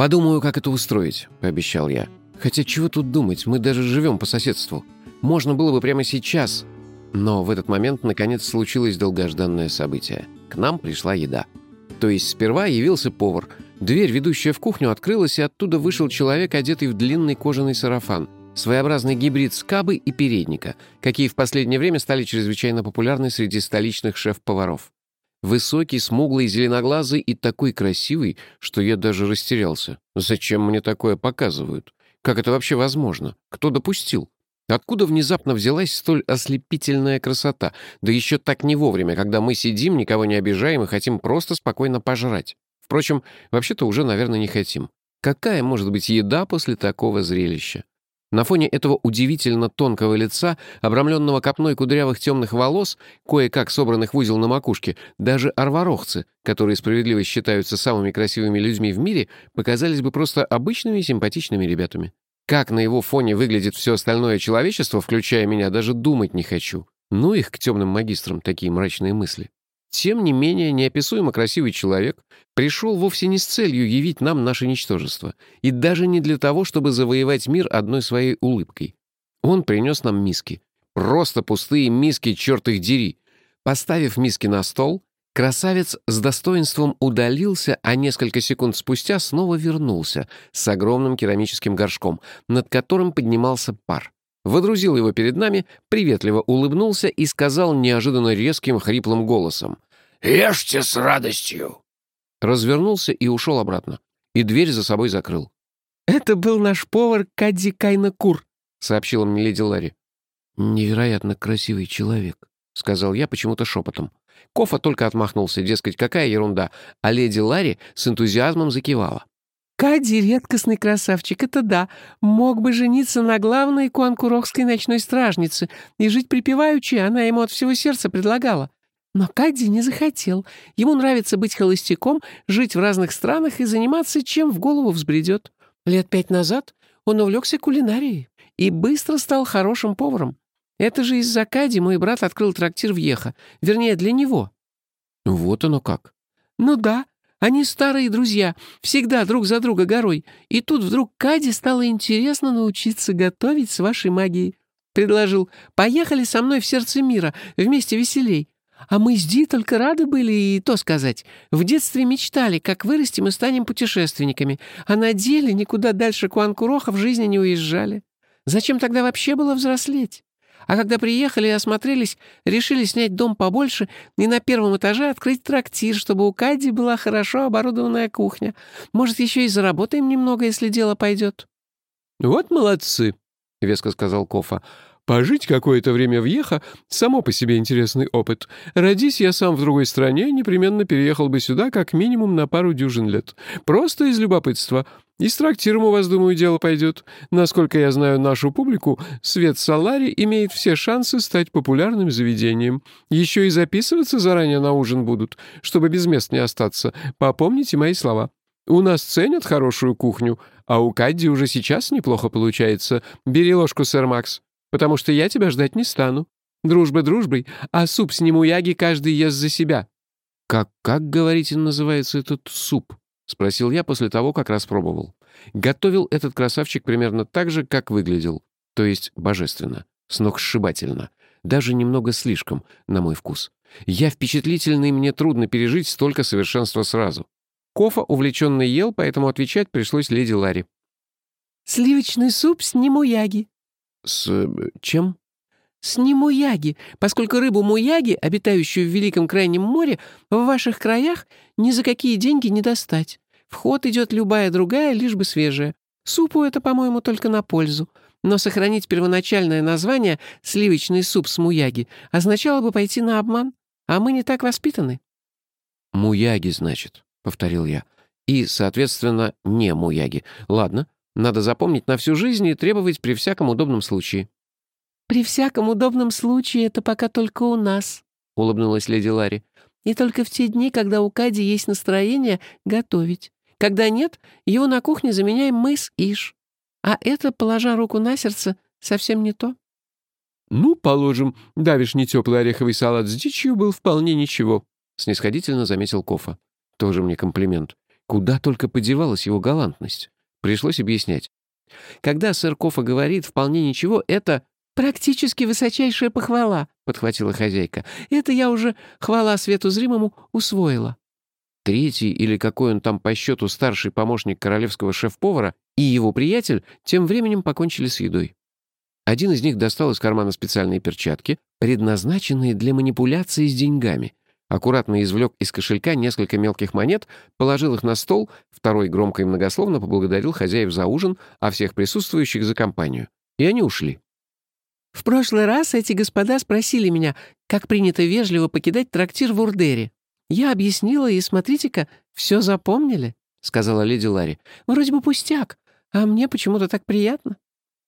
«Подумаю, как это устроить», — пообещал я. «Хотя чего тут думать, мы даже живем по соседству. Можно было бы прямо сейчас». Но в этот момент, наконец, случилось долгожданное событие. К нам пришла еда. То есть сперва явился повар. Дверь, ведущая в кухню, открылась, и оттуда вышел человек, одетый в длинный кожаный сарафан. Своеобразный гибрид скабы и передника, какие в последнее время стали чрезвычайно популярны среди столичных шеф-поваров. Высокий, смуглый, зеленоглазый и такой красивый, что я даже растерялся. Зачем мне такое показывают? Как это вообще возможно? Кто допустил? Откуда внезапно взялась столь ослепительная красота? Да еще так не вовремя, когда мы сидим, никого не обижаем и хотим просто спокойно пожрать. Впрочем, вообще-то уже, наверное, не хотим. Какая может быть еда после такого зрелища? На фоне этого удивительно тонкого лица, обрамленного копной кудрявых темных волос, кое-как собранных в узел на макушке, даже арварохцы, которые справедливо считаются самыми красивыми людьми в мире, показались бы просто обычными симпатичными ребятами. Как на его фоне выглядит все остальное человечество, включая меня, даже думать не хочу. Ну их к темным магистрам такие мрачные мысли. Тем не менее, неописуемо красивый человек пришел вовсе не с целью явить нам наше ничтожество, и даже не для того, чтобы завоевать мир одной своей улыбкой. Он принес нам миски. Просто пустые миски, черт их дери. Поставив миски на стол, красавец с достоинством удалился, а несколько секунд спустя снова вернулся с огромным керамическим горшком, над которым поднимался пар водрузил его перед нами, приветливо улыбнулся и сказал неожиданно резким хриплым голосом. «Ешьте с радостью!» Развернулся и ушел обратно. И дверь за собой закрыл. «Это был наш повар Кадди Кайна-Кур», — сообщила мне леди Ларри. «Невероятно красивый человек», — сказал я почему-то шепотом. Кофа только отмахнулся, дескать, какая ерунда, а леди Ларри с энтузиазмом закивала. Кади — редкостный красавчик, это да. Мог бы жениться на главной куанкурокской ночной стражнице и жить припеваючи, она ему от всего сердца предлагала. Но Кадди не захотел. Ему нравится быть холостяком, жить в разных странах и заниматься, чем в голову взбредет. Лет пять назад он увлекся кулинарией и быстро стал хорошим поваром. Это же из-за Кади мой брат открыл трактир в Еха. Вернее, для него. Вот оно как. Ну да, они старые друзья, всегда друг за друга горой. И тут вдруг Каде стало интересно научиться готовить с вашей магией. Предложил, поехали со мной в сердце мира, вместе веселей. А мы с Ди только рады были, и то сказать. В детстве мечтали, как вырастем и станем путешественниками, а на деле никуда дальше Куанкуроха в жизни не уезжали. Зачем тогда вообще было взрослеть? А когда приехали и осмотрелись, решили снять дом побольше и на первом этаже открыть трактир, чтобы у Кади была хорошо оборудованная кухня. Может, еще и заработаем немного, если дело пойдет». «Вот молодцы», — веско сказал Кофа. Пожить какое-то время в Еха — само по себе интересный опыт. Родись я сам в другой стране, непременно переехал бы сюда как минимум на пару дюжин лет. Просто из любопытства. И с трактиром у вас, думаю, дело пойдет. Насколько я знаю нашу публику, Свет Салари имеет все шансы стать популярным заведением. Еще и записываться заранее на ужин будут, чтобы без мест не остаться. Попомните мои слова. У нас ценят хорошую кухню, а у Кадди уже сейчас неплохо получается. Бери ложку, сэр Макс потому что я тебя ждать не стану. Дружба дружбой, а суп с немуяги каждый ест за себя». «Как, как, говорите, называется этот суп?» — спросил я после того, как распробовал. Готовил этот красавчик примерно так же, как выглядел, то есть божественно, сногсшибательно, даже немного слишком, на мой вкус. Я впечатлительный, мне трудно пережить столько совершенства сразу. Кофа увлеченно ел, поэтому отвечать пришлось леди Ларри. «Сливочный суп с немуяги», «С э, чем?» «С немуяги, поскольку рыбу муяги, обитающую в Великом Крайнем море, в ваших краях ни за какие деньги не достать. В ход идет любая другая, лишь бы свежая. Супу это, по-моему, только на пользу. Но сохранить первоначальное название «сливочный суп с муяги» означало бы пойти на обман, а мы не так воспитаны». «Муяги, значит», — повторил я. «И, соответственно, не муяги. Ладно, надо запомнить на всю жизнь и требовать при всяком удобном случае». «При всяком удобном случае это пока только у нас», — улыбнулась леди Ларри. «И только в те дни, когда у Кади есть настроение готовить. Когда нет, его на кухне заменяем мы с Иш. А это, положа руку на сердце, совсем не то». «Ну, положим, давишний теплый ореховый салат с дичью был вполне ничего», — снисходительно заметил Кофа. Тоже мне комплимент. Куда только подевалась его галантность. Пришлось объяснять. Когда сэр Кофа говорит «вполне ничего», это «практически высочайшая похвала», — подхватила хозяйка. «Это я уже, хвала свету зримому, усвоила». Третий, или какой он там по счету старший помощник королевского шеф-повара, и его приятель тем временем покончили с едой. Один из них достал из кармана специальные перчатки, предназначенные для манипуляции с деньгами. Аккуратно извлек из кошелька несколько мелких монет, положил их на стол, второй громко и многословно поблагодарил хозяев за ужин, а всех присутствующих за компанию. И они ушли. «В прошлый раз эти господа спросили меня, как принято вежливо покидать трактир в Урдере. Я объяснила, и смотрите-ка, все запомнили», — сказала леди Ларри. «Вроде бы пустяк, а мне почему-то так приятно».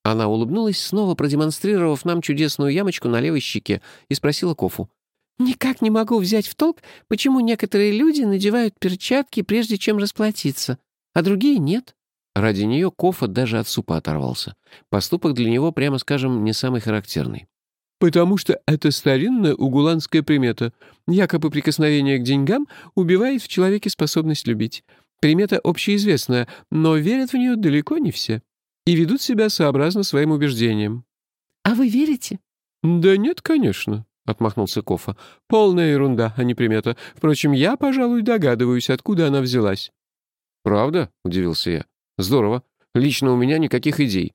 Она улыбнулась, снова продемонстрировав нам чудесную ямочку на левой щеке, и спросила Кофу. «Никак не могу взять в толк, почему некоторые люди надевают перчатки, прежде чем расплатиться, а другие нет». Ради нее Кофа даже от супа оторвался. Поступок для него, прямо скажем, не самый характерный. «Потому что это старинная угуланская примета. Якобы прикосновение к деньгам убивает в человеке способность любить. Примета общеизвестная, но верят в нее далеко не все и ведут себя сообразно своим убеждениям». «А вы верите?» «Да нет, конечно», — отмахнулся Кофа. «Полная ерунда, а не примета. Впрочем, я, пожалуй, догадываюсь, откуда она взялась». «Правда?» — удивился я. «Здорово. Лично у меня никаких идей».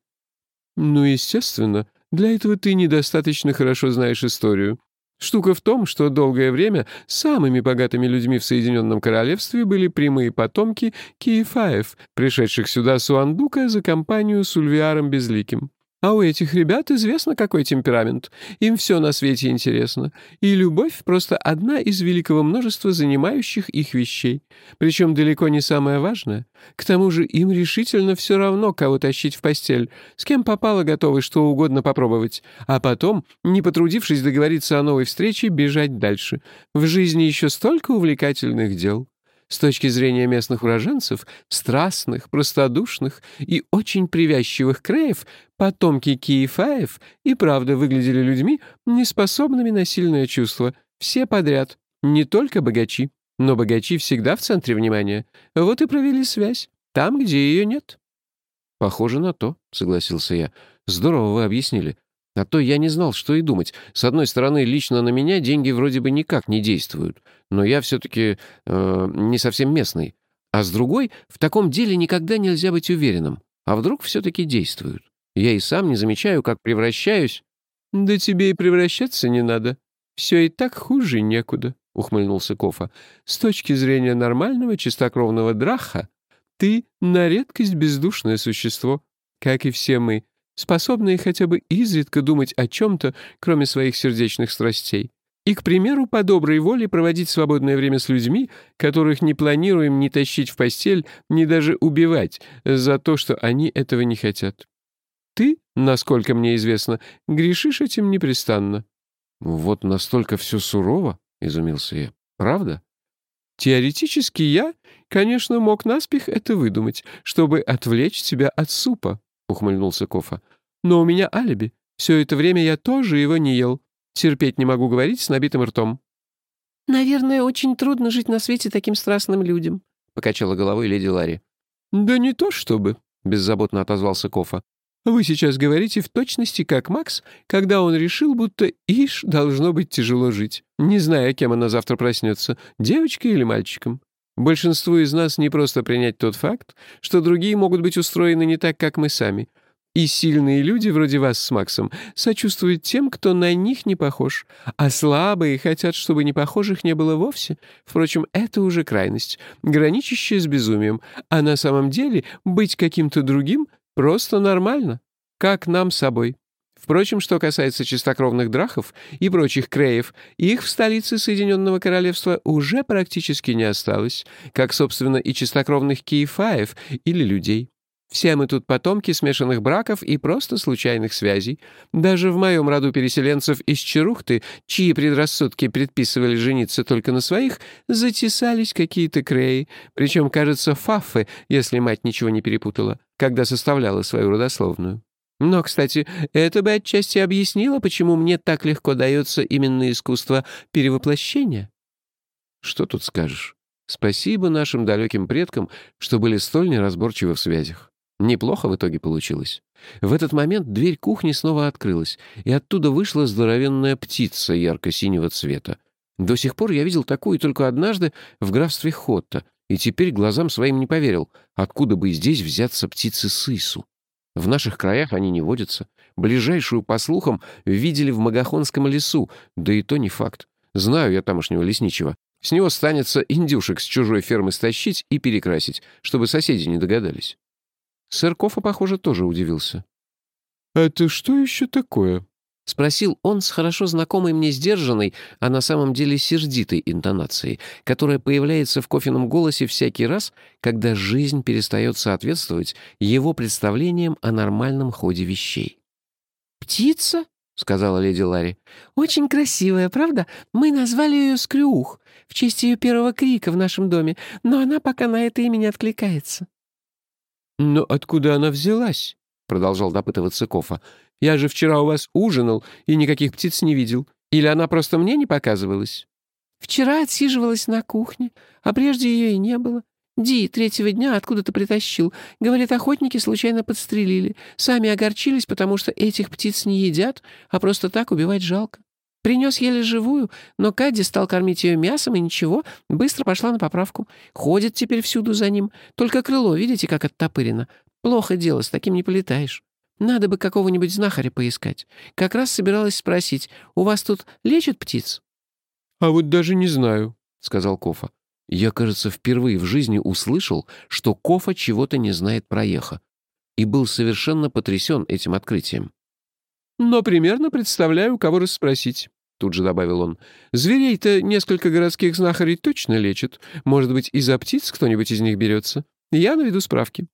«Ну, естественно. Для этого ты недостаточно хорошо знаешь историю. Штука в том, что долгое время самыми богатыми людьми в Соединенном Королевстве были прямые потомки Киефаев, пришедших сюда с Уандука за компанию с Ульвиаром Безликим. А у этих ребят известно, какой темперамент. Им все на свете интересно. И любовь — просто одна из великого множества занимающих их вещей. Причем далеко не самое важное. К тому же им решительно все равно, кого тащить в постель. С кем попало, готовы что угодно попробовать. А потом, не потрудившись договориться о новой встрече, бежать дальше. В жизни еще столько увлекательных дел. С точки зрения местных уроженцев, страстных, простодушных и очень привязчивых креев, потомки Киефаев и правда выглядели людьми, неспособными на сильное чувство. Все подряд, не только богачи. Но богачи всегда в центре внимания. Вот и провели связь, там, где ее нет. «Похоже на то», — согласился я. «Здорово вы объяснили. А то я не знал, что и думать. С одной стороны, лично на меня деньги вроде бы никак не действуют, но я все-таки э, не совсем местный. А с другой, в таком деле никогда нельзя быть уверенным. А вдруг все-таки действуют? Я и сам не замечаю, как превращаюсь. «Да тебе и превращаться не надо. Все и так хуже некуда», — ухмыльнулся Кофа. «С точки зрения нормального чистокровного драха, ты на редкость бездушное существо, как и все мы способные хотя бы изредка думать о чем-то, кроме своих сердечных страстей. И, к примеру, по доброй воле проводить свободное время с людьми, которых не планируем ни тащить в постель, ни даже убивать за то, что они этого не хотят. Ты, насколько мне известно, грешишь этим непрестанно. «Вот настолько все сурово?» — изумился я. «Правда?» «Теоретически я, конечно, мог наспех это выдумать, чтобы отвлечь тебя от супа», — ухмыльнулся Кофа. «Но у меня алиби. Все это время я тоже его не ел. Терпеть не могу говорить с набитым ртом». «Наверное, очень трудно жить на свете таким страстным людям», — покачала головой леди Ларри. «Да не то чтобы», — беззаботно отозвался Кофа. «Вы сейчас говорите в точности, как Макс, когда он решил, будто Иш должно быть тяжело жить, не зная, кем она завтра проснется, девочкой или мальчиком. Большинству из нас не просто принять тот факт, что другие могут быть устроены не так, как мы сами. И сильные люди, вроде вас с Максом, сочувствуют тем, кто на них не похож, а слабые хотят, чтобы непохожих не было вовсе. Впрочем, это уже крайность, граничащая с безумием, а на самом деле быть каким-то другим просто нормально, как нам с собой. Впрочем, что касается чистокровных драхов и прочих креев, их в столице Соединенного Королевства уже практически не осталось, как, собственно, и чистокровных киефаев или людей. Все мы тут потомки смешанных браков и просто случайных связей. Даже в моем роду переселенцев из Черухты, чьи предрассудки предписывали жениться только на своих, затесались какие-то креи, причем, кажется, фаффы, если мать ничего не перепутала, когда составляла свою родословную. Но, кстати, это бы отчасти объяснило, почему мне так легко дается именно искусство перевоплощения. Что тут скажешь? Спасибо нашим далеким предкам, что были столь неразборчивы в связях. Неплохо в итоге получилось. В этот момент дверь кухни снова открылась, и оттуда вышла здоровенная птица ярко-синего цвета. До сих пор я видел такую только однажды в графстве Хотта, и теперь глазам своим не поверил, откуда бы здесь взяться птицы сысу. В наших краях они не водятся. Ближайшую, по слухам, видели в Магахонском лесу, да и то не факт. Знаю я тамошнего лесничего. С него станется индюшек с чужой фермы стащить и перекрасить, чтобы соседи не догадались. Сэр Кофа, похоже, тоже удивился. «Это что еще такое?» — спросил он с хорошо знакомой мне сдержанной, а на самом деле сердитой интонацией, которая появляется в кофином голосе всякий раз, когда жизнь перестает соответствовать его представлениям о нормальном ходе вещей. «Птица?» — сказала леди Ларри. «Очень красивая, правда? Мы назвали ее Скрюух в честь ее первого крика в нашем доме, но она пока на это имя не откликается». «Но откуда она взялась?» — продолжал допытываться Кофа. «Я же вчера у вас ужинал и никаких птиц не видел. Или она просто мне не показывалась?» «Вчера отсиживалась на кухне, а прежде ее и не было. Ди третьего дня откуда-то притащил. Говорит, охотники случайно подстрелили. Сами огорчились, потому что этих птиц не едят, а просто так убивать жалко. Принес еле живую, но Кадди стал кормить ее мясом, и ничего, быстро пошла на поправку. Ходит теперь всюду за ним. Только крыло, видите, как оттопырено. Плохо дело, с таким не полетаешь. Надо бы какого-нибудь знахаря поискать. Как раз собиралась спросить, у вас тут лечат птиц?» «А вот даже не знаю», — сказал Кофа. Я, кажется, впервые в жизни услышал, что Кофа чего-то не знает про Еха, и был совершенно потрясен этим открытием. «Но примерно представляю, кого расспросить», — тут же добавил он. «Зверей-то несколько городских знахарей точно лечат. Может быть, из-за птиц кто-нибудь из них берется? Я наведу справки».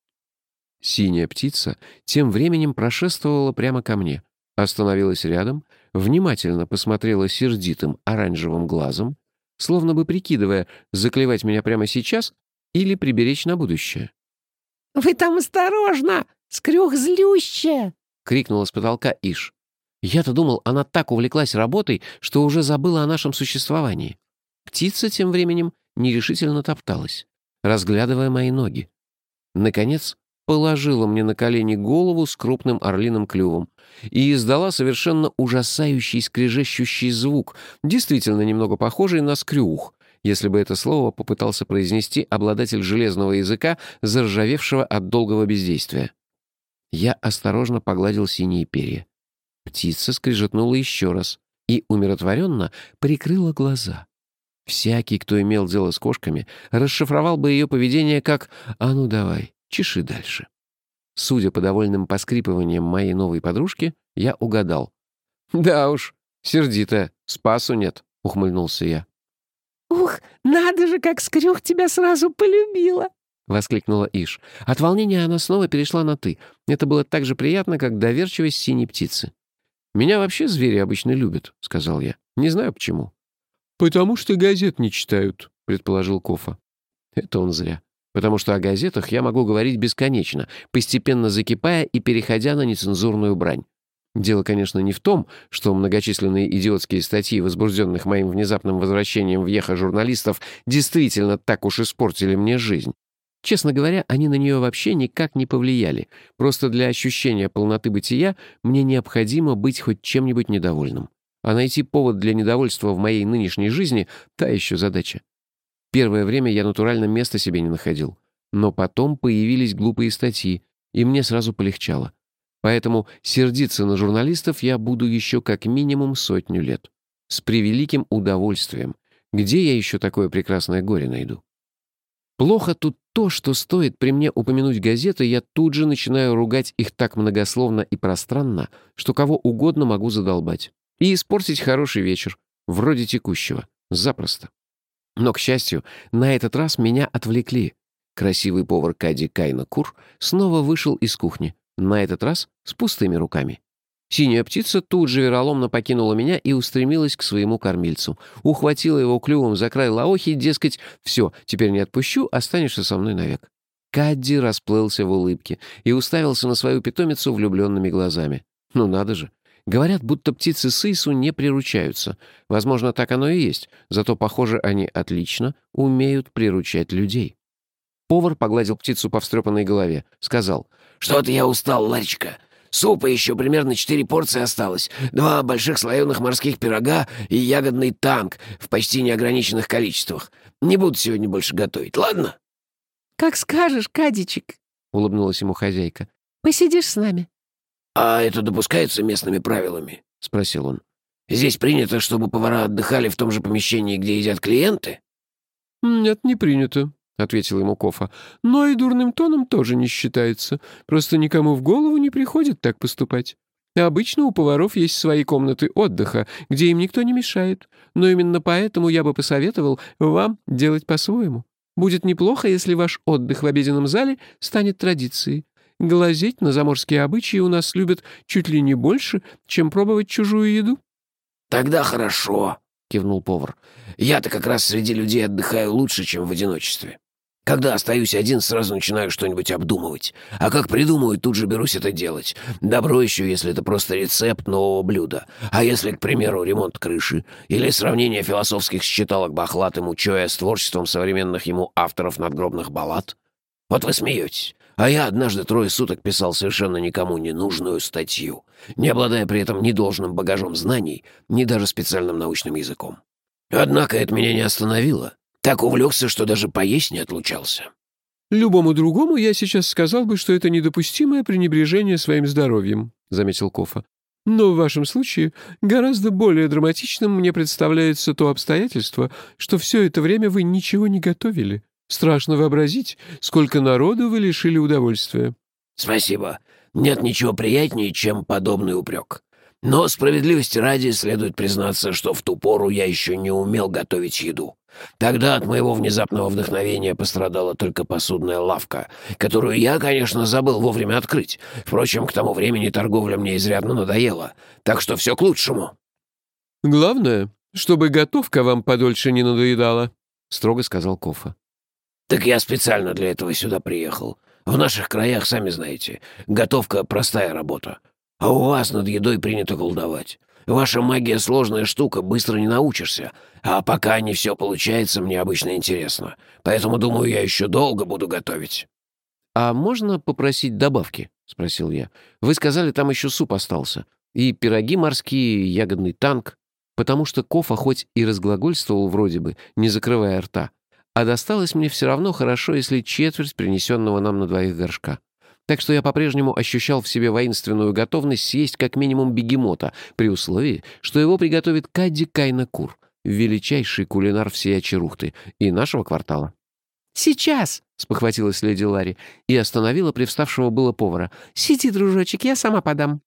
Синяя птица тем временем прошествовала прямо ко мне, остановилась рядом, внимательно посмотрела сердитым оранжевым глазом, словно бы прикидывая, заклевать меня прямо сейчас или приберечь на будущее. «Вы там осторожно! Скрюх злющая!» — крикнула с потолка Иш. Я-то думал, она так увлеклась работой, что уже забыла о нашем существовании. Птица тем временем нерешительно топталась, разглядывая мои ноги. Наконец, положила мне на колени голову с крупным орлиным клювом и издала совершенно ужасающий скрежещущий звук, действительно немного похожий на скрюх, если бы это слово попытался произнести обладатель железного языка, заржавевшего от долгого бездействия. Я осторожно погладил синие перья. Птица скрежетнула еще раз и умиротворенно прикрыла глаза. Всякий, кто имел дело с кошками, расшифровал бы ее поведение как «А ну давай, чеши дальше». Судя по довольным поскрипываниям моей новой подружки, я угадал. «Да уж, сердито, спасу нет», — ухмыльнулся я. «Ух, надо же, как Скрюх тебя сразу полюбила!» — воскликнула Иш. От волнения она снова перешла на «ты». Это было так же приятно, как доверчивость синей птицы. «Меня вообще звери обычно любят», — сказал я. «Не знаю почему». «Потому что газет не читают», — предположил Кофа. Это он зря потому что о газетах я могу говорить бесконечно, постепенно закипая и переходя на нецензурную брань. Дело, конечно, не в том, что многочисленные идиотские статьи, возбужденных моим внезапным возвращением в Еха журналистов, действительно так уж испортили мне жизнь. Честно говоря, они на нее вообще никак не повлияли. Просто для ощущения полноты бытия мне необходимо быть хоть чем-нибудь недовольным. А найти повод для недовольства в моей нынешней жизни — та еще задача. Первое время я натурально места себе не находил. Но потом появились глупые статьи, и мне сразу полегчало. Поэтому сердиться на журналистов я буду еще как минимум сотню лет. С превеликим удовольствием. Где я еще такое прекрасное горе найду? Плохо тут то, что стоит при мне упомянуть газеты, я тут же начинаю ругать их так многословно и пространно, что кого угодно могу задолбать. И испортить хороший вечер, вроде текущего. Запросто. Но, к счастью, на этот раз меня отвлекли. Красивый повар Кади Кайна Кур снова вышел из кухни, на этот раз с пустыми руками. Синяя птица тут же вероломно покинула меня и устремилась к своему кормильцу. Ухватила его клювом за край лаохи, дескать, «Все, теперь не отпущу, останешься со мной навек». Кадди расплылся в улыбке и уставился на свою питомицу влюбленными глазами. Ну надо же, Говорят, будто птицы Сысу не приручаются. Возможно, так оно и есть, зато, похоже, они отлично умеют приручать людей. Повар погладил птицу по встрепанной голове. Сказал, «Что-то я устал, Ларечка. Супа еще примерно четыре порции осталось, два больших слоеных морских пирога и ягодный танк в почти неограниченных количествах. Не буду сегодня больше готовить, ладно?» «Как скажешь, Кадичек», — улыбнулась ему хозяйка. «Посидишь с нами?» «А это допускается местными правилами?» — спросил он. «Здесь принято, чтобы повара отдыхали в том же помещении, где едят клиенты?» «Нет, не принято», — ответил ему Кофа. «Но и дурным тоном тоже не считается. Просто никому в голову не приходит так поступать. Обычно у поваров есть свои комнаты отдыха, где им никто не мешает. Но именно поэтому я бы посоветовал вам делать по-своему. Будет неплохо, если ваш отдых в обеденном зале станет традицией. Глазеть на заморские обычаи у нас любят чуть ли не больше, чем пробовать чужую еду». «Тогда хорошо», — кивнул повар. «Я-то как раз среди людей отдыхаю лучше, чем в одиночестве. Когда остаюсь один, сразу начинаю что-нибудь обдумывать. А как придумаю, тут же берусь это делать. Добро еще, если это просто рецепт нового блюда. А если, к примеру, ремонт крыши или сравнение философских считалок Бахлат и Мучоя с творчеством современных ему авторов надгробных баллад? Вот вы смеетесь. А я однажды трое суток писал совершенно никому не нужную статью, не обладая при этом ни должным багажом знаний, ни даже специальным научным языком. Однако это меня не остановило. Так увлекся, что даже поесть не отлучался. «Любому другому я сейчас сказал бы, что это недопустимое пренебрежение своим здоровьем», — заметил Кофа. «Но в вашем случае гораздо более драматичным мне представляется то обстоятельство, что все это время вы ничего не готовили. Страшно вообразить, сколько народу вы лишили удовольствия». «Спасибо. Нет ничего приятнее, чем подобный упрек. Но справедливости ради следует признаться, что в ту пору я еще не умел готовить еду. Тогда от моего внезапного вдохновения пострадала только посудная лавка, которую я, конечно, забыл вовремя открыть. Впрочем, к тому времени торговля мне изрядно надоела, так что все к лучшему». «Главное, чтобы готовка вам подольше не надоедала», — строго сказал Кофа. «Так я специально для этого сюда приехал. В наших краях, сами знаете, готовка — простая работа. А у вас над едой принято колдовать. Ваша магия сложная штука, быстро не научишься. А пока не все получается, мне обычно интересно. Поэтому, думаю, я еще долго буду готовить». «А можно попросить добавки?» — спросил я. «Вы сказали, там еще суп остался. И пироги морские, и ягодный танк. Потому что Кофа хоть и разглагольствовал вроде бы, не закрывая рта, а досталось мне все равно хорошо, если четверть принесенного нам на двоих горшка. Так что я по-прежнему ощущал в себе воинственную готовность съесть как минимум бегемота, при условии, что его приготовит Кадди Кайна Кур, величайший кулинар всей Очерухты и нашего квартала. «Сейчас!» — спохватилась леди Ларри и остановила привставшего было повара. «Сиди, дружочек, я сама подам».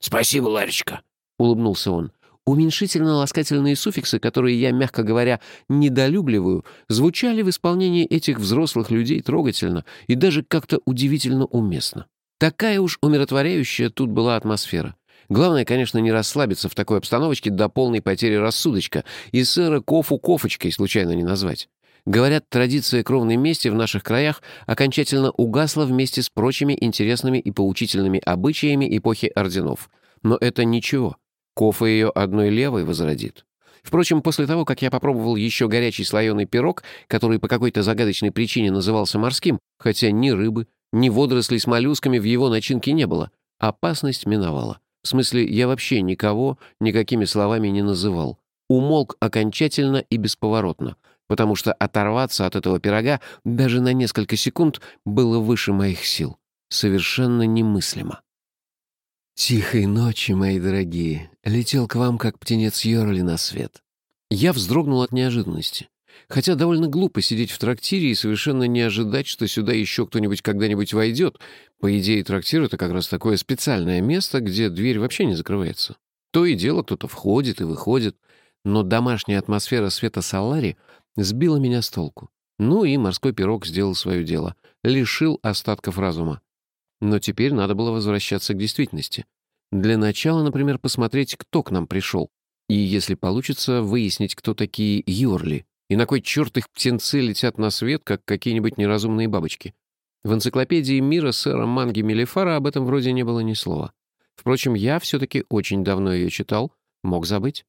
«Спасибо, Ларечка», — улыбнулся он. Уменьшительно-ласкательные суффиксы, которые я, мягко говоря, недолюбливаю, звучали в исполнении этих взрослых людей трогательно и даже как-то удивительно уместно. Такая уж умиротворяющая тут была атмосфера. Главное, конечно, не расслабиться в такой обстановочке до полной потери рассудочка и сэра Кофу Кофочкой случайно не назвать. Говорят, традиция кровной мести в наших краях окончательно угасла вместе с прочими интересными и поучительными обычаями эпохи орденов. Но это ничего. Кофа ее одной левой возродит. Впрочем, после того, как я попробовал еще горячий слоеный пирог, который по какой-то загадочной причине назывался морским, хотя ни рыбы, ни водорослей с моллюсками в его начинке не было, опасность миновала. В смысле, я вообще никого никакими словами не называл. Умолк окончательно и бесповоротно, потому что оторваться от этого пирога даже на несколько секунд было выше моих сил. Совершенно немыслимо. «Тихой ночи, мои дорогие. Летел к вам, как птенец Йорли на свет». Я вздрогнул от неожиданности. Хотя довольно глупо сидеть в трактире и совершенно не ожидать, что сюда еще кто-нибудь когда-нибудь войдет. По идее, трактир — это как раз такое специальное место, где дверь вообще не закрывается. То и дело, кто-то входит и выходит. Но домашняя атмосфера света Салари сбила меня с толку. Ну и морской пирог сделал свое дело. Лишил остатков разума. Но теперь надо было возвращаться к действительности. Для начала, например, посмотреть, кто к нам пришел. И, если получится, выяснить, кто такие Йорли. И на кой черт их птенцы летят на свет, как какие-нибудь неразумные бабочки. В энциклопедии мира сэра Манги Мелифара об этом вроде не было ни слова. Впрочем, я все-таки очень давно ее читал, мог забыть.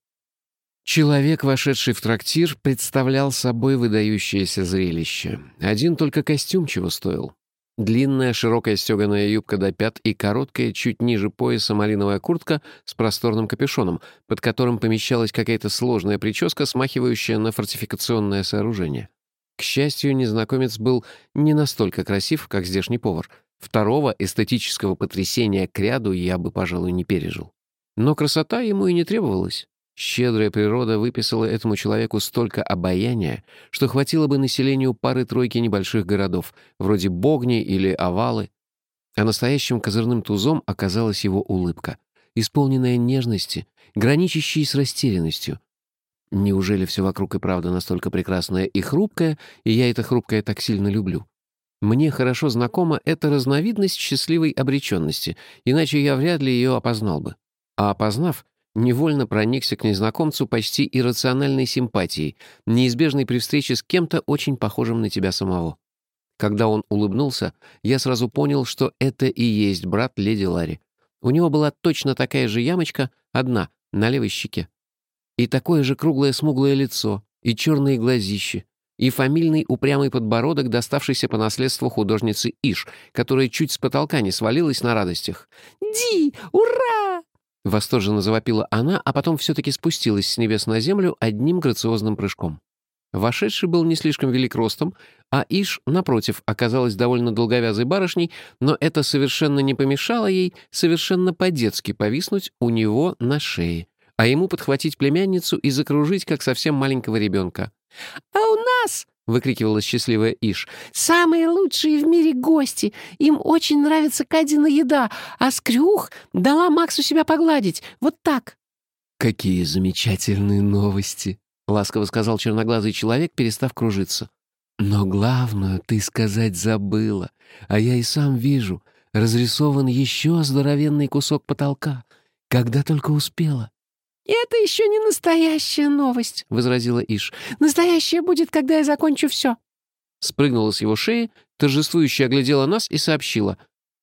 Человек, вошедший в трактир, представлял собой выдающееся зрелище. Один только костюм чего стоил. Длинная широкая стеганая юбка до пят и короткая, чуть ниже пояса малиновая куртка с просторным капюшоном, под которым помещалась какая-то сложная прическа, смахивающая на фортификационное сооружение. К счастью, незнакомец был не настолько красив, как здешний повар. Второго эстетического потрясения к ряду я бы, пожалуй, не пережил. Но красота ему и не требовалась. Щедрая природа выписала этому человеку столько обаяния, что хватило бы населению пары-тройки небольших городов, вроде Богни или Овалы. А настоящим козырным тузом оказалась его улыбка, исполненная нежности, граничащей с растерянностью. Неужели все вокруг и правда настолько прекрасное и хрупкое, и я это хрупкое так сильно люблю? Мне хорошо знакома эта разновидность счастливой обреченности, иначе я вряд ли ее опознал бы. А опознав, невольно проникся к незнакомцу почти иррациональной симпатией, неизбежной при встрече с кем-то очень похожим на тебя самого. Когда он улыбнулся, я сразу понял, что это и есть брат леди Ларри. У него была точно такая же ямочка, одна, на левой щеке. И такое же круглое смуглое лицо, и черные глазищи, и фамильный упрямый подбородок, доставшийся по наследству художницы Иш, которая чуть с потолка не свалилась на радостях. «Ди! Ура!» Восторженно завопила она, а потом все-таки спустилась с небес на землю одним грациозным прыжком. Вошедший был не слишком велик ростом, а Иш, напротив, оказалась довольно долговязой барышней, но это совершенно не помешало ей совершенно по-детски повиснуть у него на шее, а ему подхватить племянницу и закружить, как совсем маленького ребенка. «А у нас — выкрикивала счастливая Иш. «Самые лучшие в мире гости! Им очень нравится Кадина еда, а Скрюх дала Максу себя погладить. Вот так!» «Какие замечательные новости!» — ласково сказал черноглазый человек, перестав кружиться. «Но главное ты сказать забыла, а я и сам вижу. Разрисован еще здоровенный кусок потолка. Когда только успела. «Это еще не настоящая новость», — возразила Иш. «Настоящая будет, когда я закончу все». Спрыгнула с его шеи, торжествующе оглядела нас и сообщила.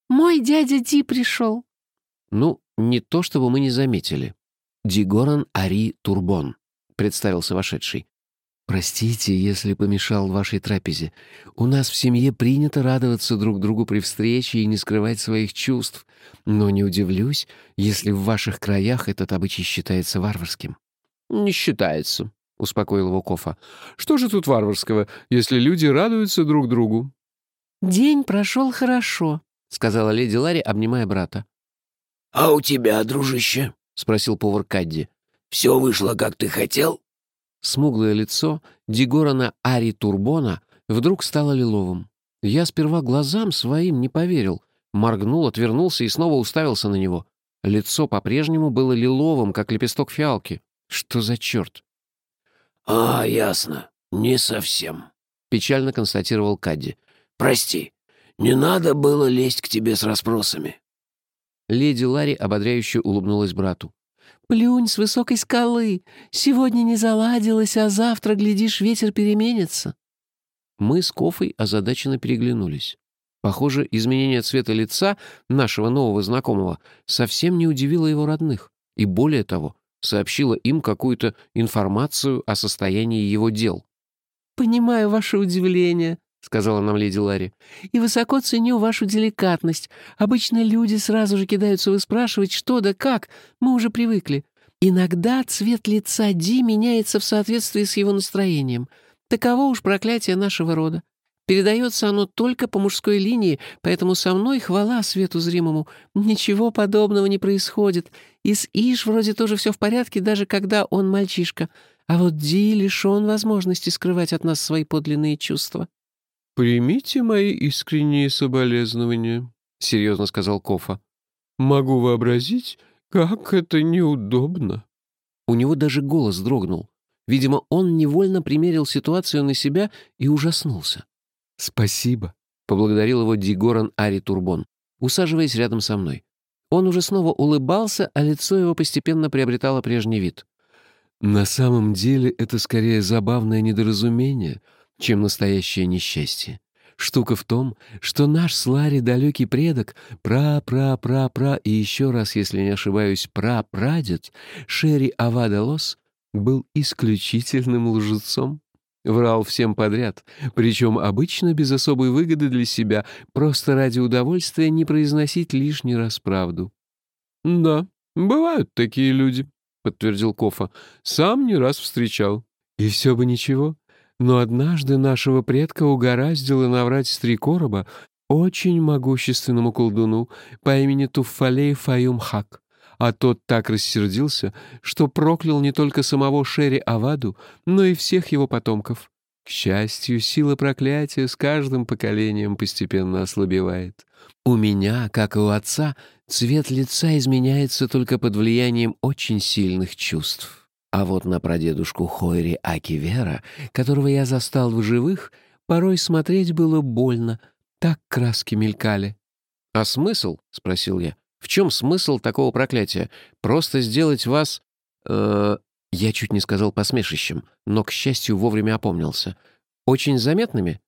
«Мой дядя Ди пришел». «Ну, не то чтобы мы не заметили. Дигоран Ари Турбон», — представился вошедший. «Простите, если помешал вашей трапезе. У нас в семье принято радоваться друг другу при встрече и не скрывать своих чувств. Но не удивлюсь, если в ваших краях этот обычай считается варварским». «Не считается», — успокоил его Кофа. «Что же тут варварского, если люди радуются друг другу?» «День прошел хорошо», — сказала леди Ларри, обнимая брата. «А у тебя, дружище?» — спросил повар Кадди. «Все вышло, как ты хотел?» Смуглое лицо Дигорана Ари Турбона вдруг стало лиловым. Я сперва глазам своим не поверил. Моргнул, отвернулся и снова уставился на него. Лицо по-прежнему было лиловым, как лепесток фиалки. Что за черт? «А, ясно. Не совсем», — печально констатировал Кадди. «Прости, не надо было лезть к тебе с расспросами». Леди Ларри ободряюще улыбнулась брату. Плюнь с высокой скалы. Сегодня не заладилось, а завтра, глядишь, ветер переменится». Мы с Кофой озадаченно переглянулись. Похоже, изменение цвета лица нашего нового знакомого совсем не удивило его родных. И более того, сообщило им какую-то информацию о состоянии его дел. «Понимаю ваше удивление», — сказала нам леди Ларри. «И высоко ценю вашу деликатность. Обычно люди сразу же кидаются выспрашивать, что да как. Мы уже привыкли. Иногда цвет лица Ди меняется в соответствии с его настроением. Таково уж проклятие нашего рода. Передается оно только по мужской линии, поэтому со мной хвала свету зримому. Ничего подобного не происходит. И с Иш вроде тоже все в порядке, даже когда он мальчишка. А вот Ди лишен возможности скрывать от нас свои подлинные чувства». «Примите мои искренние соболезнования», — серьезно сказал Кофа. «Могу вообразить, как это неудобно». У него даже голос дрогнул. Видимо, он невольно примерил ситуацию на себя и ужаснулся. «Спасибо», — поблагодарил его Дигоран Ари Турбон, усаживаясь рядом со мной. Он уже снова улыбался, а лицо его постепенно приобретало прежний вид. «На самом деле это скорее забавное недоразумение», чем настоящее несчастье. Штука в том, что наш с Ларри далекий предок, пра-пра-пра-пра и еще раз, если не ошибаюсь, пра-прадед, Шерри Авадалос, был исключительным лжецом. Врал всем подряд, причем обычно без особой выгоды для себя, просто ради удовольствия не произносить лишний раз правду. «Да, бывают такие люди», — подтвердил Кофа. «Сам не раз встречал. И все бы ничего. Но однажды нашего предка угораздило наврать с три короба очень могущественному колдуну по имени Туффалей Фаюмхак а тот так рассердился, что проклял не только самого Шерри Аваду, но и всех его потомков. К счастью, сила проклятия с каждым поколением постепенно ослабевает. У меня, как и у отца, цвет лица изменяется только под влиянием очень сильных чувств. А вот на прадедушку Хойри Акивера, которого я застал в живых, порой смотреть было больно, так краски мелькали. «А смысл?» — спросил я. В чем смысл такого проклятия? Просто сделать вас... Э, я чуть не сказал посмешищем, но, к счастью, вовремя опомнился. Очень заметными?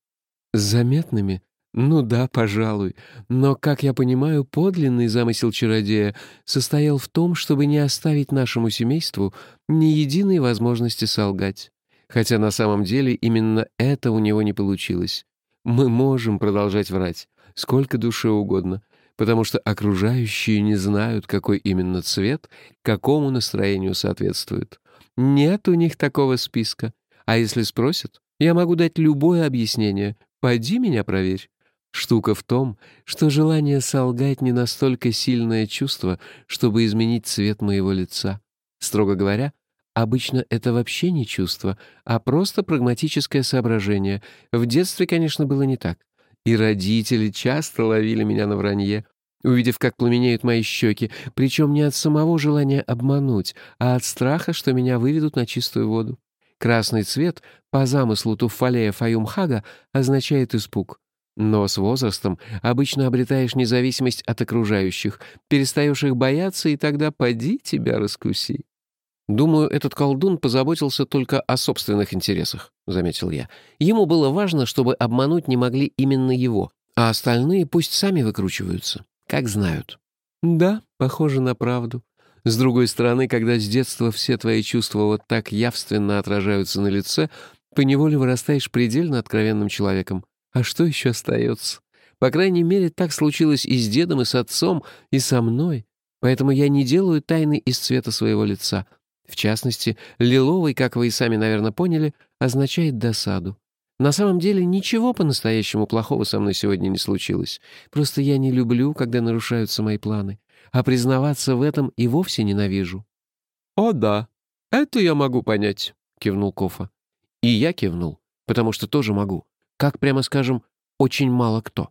Заметными? Ну да, пожалуй. Но, как я понимаю, подлинный замысел чародея состоял в том, чтобы не оставить нашему семейству ни единой возможности солгать. Хотя на самом деле именно это у него не получилось. Мы можем продолжать врать, сколько душе угодно, потому что окружающие не знают, какой именно цвет какому настроению соответствует. Нет у них такого списка. А если спросят, я могу дать любое объяснение. Пойди меня проверь. Штука в том, что желание солгать не настолько сильное чувство, чтобы изменить цвет моего лица. Строго говоря, обычно это вообще не чувство, а просто прагматическое соображение. В детстве, конечно, было не так. И родители часто ловили меня на вранье, увидев, как пламенеют мои щеки, причем не от самого желания обмануть, а от страха, что меня выведут на чистую воду. Красный цвет, по замыслу Туффалея Фаюмхага, означает испуг. Но с возрастом обычно обретаешь независимость от окружающих, перестаешь их бояться, и тогда поди тебя раскуси. «Думаю, этот колдун позаботился только о собственных интересах», — заметил я. «Ему было важно, чтобы обмануть не могли именно его, а остальные пусть сами выкручиваются, как знают». «Да, похоже на правду. С другой стороны, когда с детства все твои чувства вот так явственно отражаются на лице, поневоле вырастаешь предельно откровенным человеком. А что еще остается? По крайней мере, так случилось и с дедом, и с отцом, и со мной. Поэтому я не делаю тайны из цвета своего лица, в частности, лиловый, как вы и сами, наверное, поняли, означает досаду. На самом деле ничего по-настоящему плохого со мной сегодня не случилось. Просто я не люблю, когда нарушаются мои планы. А признаваться в этом и вовсе ненавижу». «О да, это я могу понять», — кивнул Кофа. И я кивнул, потому что тоже могу. Как, прямо скажем, очень мало кто.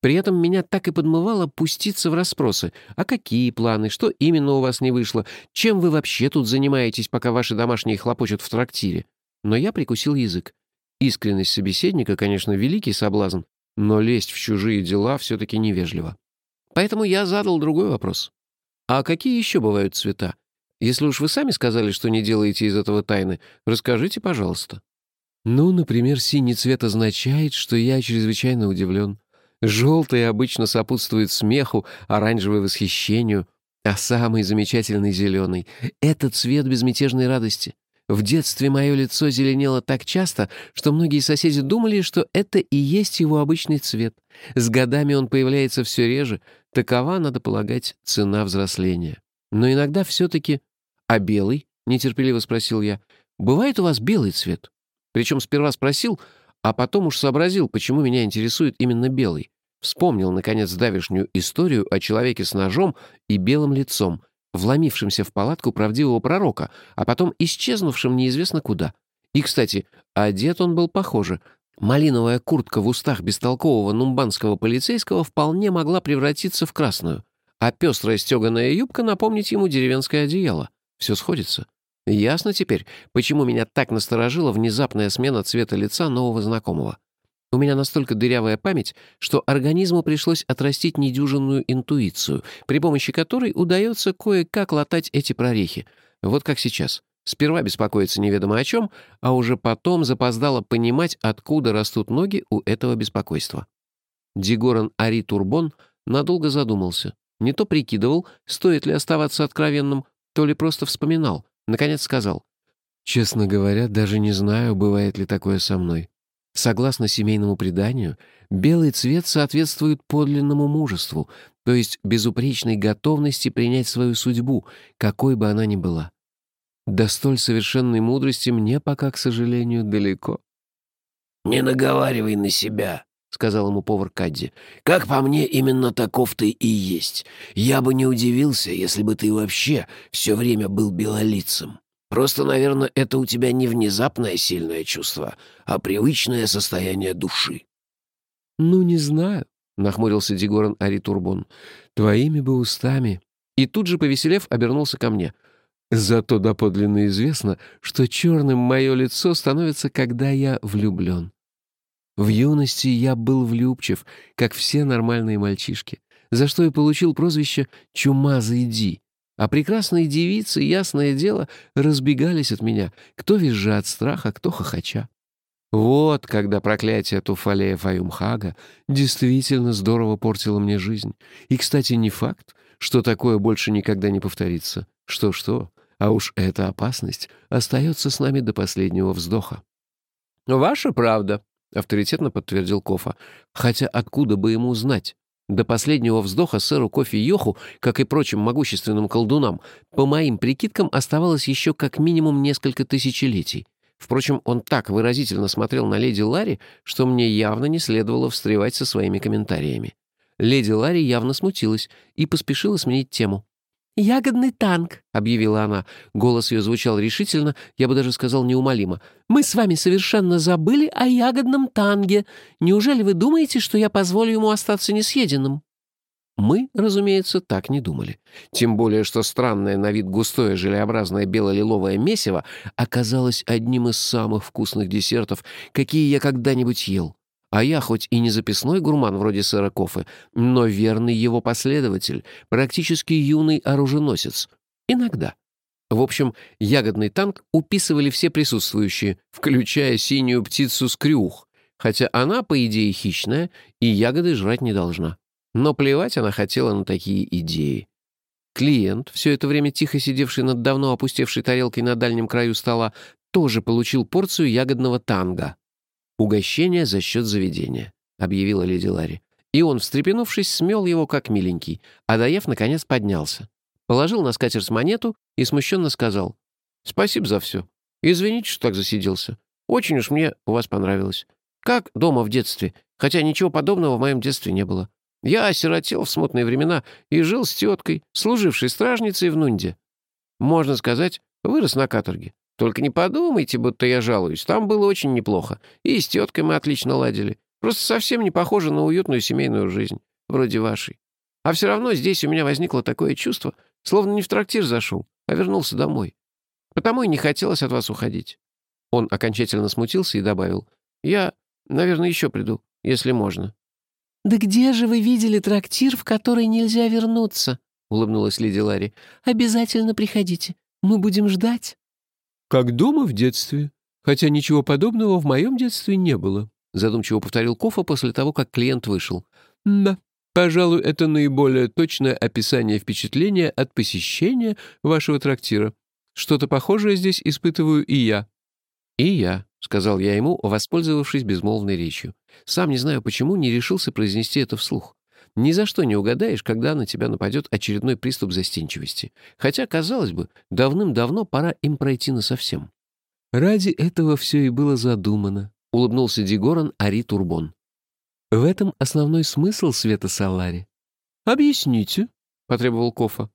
При этом меня так и подмывало пуститься в расспросы. А какие планы? Что именно у вас не вышло? Чем вы вообще тут занимаетесь, пока ваши домашние хлопочут в трактире? Но я прикусил язык. Искренность собеседника, конечно, великий соблазн, но лезть в чужие дела все-таки невежливо. Поэтому я задал другой вопрос. А какие еще бывают цвета? Если уж вы сами сказали, что не делаете из этого тайны, расскажите, пожалуйста. Ну, например, синий цвет означает, что я чрезвычайно удивлен. Желтый обычно сопутствует смеху, оранжевый — восхищению, а самый замечательный — зеленый. Это цвет безмятежной радости. В детстве мое лицо зеленело так часто, что многие соседи думали, что это и есть его обычный цвет. С годами он появляется все реже. Такова, надо полагать, цена взросления. Но иногда все-таки... «А белый?» — нетерпеливо спросил я. «Бывает у вас белый цвет?» Причем сперва спросил, а потом уж сообразил, почему меня интересует именно белый. Вспомнил, наконец, давешнюю историю о человеке с ножом и белым лицом, вломившемся в палатку правдивого пророка, а потом исчезнувшим неизвестно куда. И, кстати, одет он был похоже. Малиновая куртка в устах бестолкового нумбанского полицейского вполне могла превратиться в красную, а пестрая стеганая юбка напомнить ему деревенское одеяло. Все сходится. Ясно теперь, почему меня так насторожила внезапная смена цвета лица нового знакомого. У меня настолько дырявая память, что организму пришлось отрастить недюжинную интуицию, при помощи которой удается кое-как латать эти прорехи. Вот как сейчас. Сперва беспокоиться неведомо о чем, а уже потом запоздало понимать, откуда растут ноги у этого беспокойства. Дигоран Ари Турбон надолго задумался. Не то прикидывал, стоит ли оставаться откровенным, то ли просто вспоминал. Наконец сказал. «Честно говоря, даже не знаю, бывает ли такое со мной. Согласно семейному преданию, белый цвет соответствует подлинному мужеству, то есть безупречной готовности принять свою судьбу, какой бы она ни была. До столь совершенной мудрости мне пока, к сожалению, далеко. «Не наговаривай на себя», — сказал ему повар Кадди. «Как по мне, именно таков ты и есть. Я бы не удивился, если бы ты вообще все время был белолицем. Просто, наверное, это у тебя не внезапное сильное чувство, а привычное состояние души». «Ну, не знаю», — нахмурился Дигоран Аритурбон. «Твоими бы устами». И тут же, повеселев, обернулся ко мне — Зато доподлинно известно, что черным мое лицо становится, когда я влюблен. В юности я был влюбчив, как все нормальные мальчишки, за что и получил прозвище «Чумазый Ди». А прекрасные девицы, ясное дело, разбегались от меня, кто визжа от страха, кто хохоча. Вот когда проклятие Туфалея Фаюмхага действительно здорово портило мне жизнь. И, кстати, не факт, что такое больше никогда не повторится. Что-что, а уж эта опасность остается с нами до последнего вздоха. «Ваша правда», — авторитетно подтвердил Кофа. «Хотя откуда бы ему знать? До последнего вздоха сэру Кофе Йоху, как и прочим могущественным колдунам, по моим прикидкам оставалось еще как минимум несколько тысячелетий. Впрочем, он так выразительно смотрел на леди Ларри, что мне явно не следовало встревать со своими комментариями. Леди Ларри явно смутилась и поспешила сменить тему. «Ягодный танк», — объявила она. Голос ее звучал решительно, я бы даже сказал неумолимо. «Мы с вами совершенно забыли о ягодном танге. Неужели вы думаете, что я позволю ему остаться несъеденным?» Мы, разумеется, так не думали. Тем более, что странное на вид густое желеобразное бело-лиловое месиво оказалось одним из самых вкусных десертов, какие я когда-нибудь ел. А я хоть и не записной гурман вроде сэра Кофе, но верный его последователь, практически юный оруженосец. Иногда. В общем, ягодный танк уписывали все присутствующие, включая синюю птицу скрюх, хотя она, по идее, хищная и ягоды жрать не должна. Но плевать она хотела на такие идеи. Клиент, все это время тихо сидевший над давно опустевшей тарелкой на дальнем краю стола, тоже получил порцию ягодного танга. «Угощение за счет заведения», — объявила леди Ларри. И он, встрепенувшись, смел его как миленький, а доев, наконец, поднялся. Положил на скатерть монету и смущенно сказал. «Спасибо за все. Извините, что так засиделся. Очень уж мне у вас понравилось. Как дома в детстве, хотя ничего подобного в моем детстве не было. Я осиротел в смутные времена и жил с теткой, служившей стражницей в Нунде. Можно сказать, вырос на каторге. Только не подумайте, будто я жалуюсь. Там было очень неплохо. И с теткой мы отлично ладили. Просто совсем не похоже на уютную семейную жизнь, вроде вашей. А все равно здесь у меня возникло такое чувство, словно не в трактир зашел, а вернулся домой. Потому и не хотелось от вас уходить». Он окончательно смутился и добавил. «Я, наверное, еще приду, если можно». «Да где же вы видели трактир, в который нельзя вернуться?» — улыбнулась леди Ларри. «Обязательно приходите. Мы будем ждать». «Как дома в детстве. Хотя ничего подобного в моем детстве не было», задумчиво повторил Кофа после того, как клиент вышел. «Да, пожалуй, это наиболее точное описание впечатления от посещения вашего трактира. Что-то похожее здесь испытываю и я». «И я», — сказал я ему, воспользовавшись безмолвной речью. Сам не знаю почему, не решился произнести это вслух. Ни за что не угадаешь, когда на тебя нападет очередной приступ застенчивости. Хотя, казалось бы, давным-давно пора им пройти насовсем. «Ради этого все и было задумано», — улыбнулся Дигоран Ари Турбон. «В этом основной смысл Света Салари». «Объясните», — потребовал Кофа.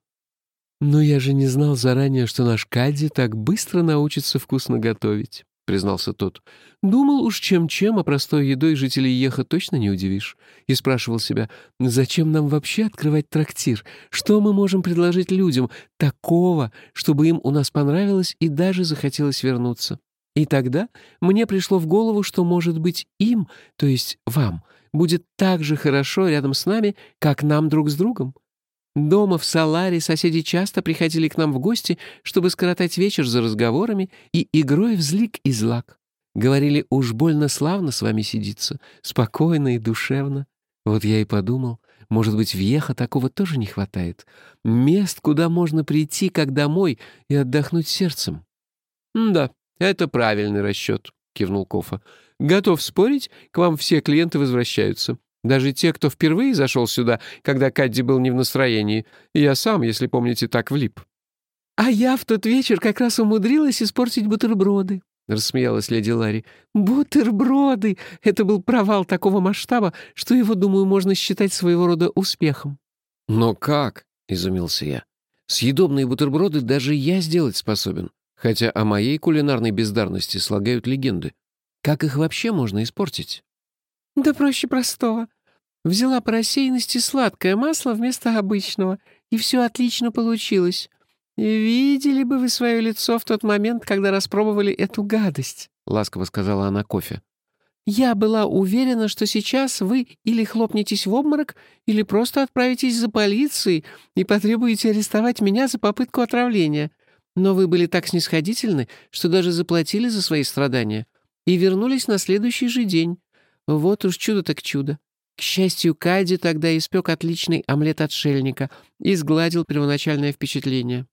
«Но я же не знал заранее, что наш Кадди так быстро научится вкусно готовить» признался тот. «Думал уж чем-чем, а простой едой жителей Еха точно не удивишь». И спрашивал себя, зачем нам вообще открывать трактир? Что мы можем предложить людям такого, чтобы им у нас понравилось и даже захотелось вернуться? И тогда мне пришло в голову, что, может быть, им, то есть вам, будет так же хорошо рядом с нами, как нам друг с другом. Дома в Саларе соседи часто приходили к нам в гости, чтобы скоротать вечер за разговорами и игрой в злик и злак. Говорили, уж больно славно с вами сидится, спокойно и душевно. Вот я и подумал, может быть, в Еха такого тоже не хватает. Мест, куда можно прийти, как домой, и отдохнуть сердцем. «Да, это правильный расчет», — кивнул Кофа. «Готов спорить, к вам все клиенты возвращаются. Даже те, кто впервые зашел сюда, когда Кадди был не в настроении. я сам, если помните, так влип». «А я в тот вечер как раз умудрилась испортить бутерброды», — рассмеялась леди Ларри. «Бутерброды! Это был провал такого масштаба, что его, думаю, можно считать своего рода успехом». «Но как?» — изумился я. «Съедобные бутерброды даже я сделать способен, хотя о моей кулинарной бездарности слагают легенды. Как их вообще можно испортить?» «Да проще простого. Взяла по рассеянности сладкое масло вместо обычного, и все отлично получилось. видели бы вы свое лицо в тот момент, когда распробовали эту гадость», — ласково сказала она кофе. «Я была уверена, что сейчас вы или хлопнетесь в обморок, или просто отправитесь за полицией и потребуете арестовать меня за попытку отравления. Но вы были так снисходительны, что даже заплатили за свои страдания и вернулись на следующий же день. Вот уж чудо так чудо. К счастью, Кади тогда испек отличный омлет отшельника и сгладил первоначальное впечатление.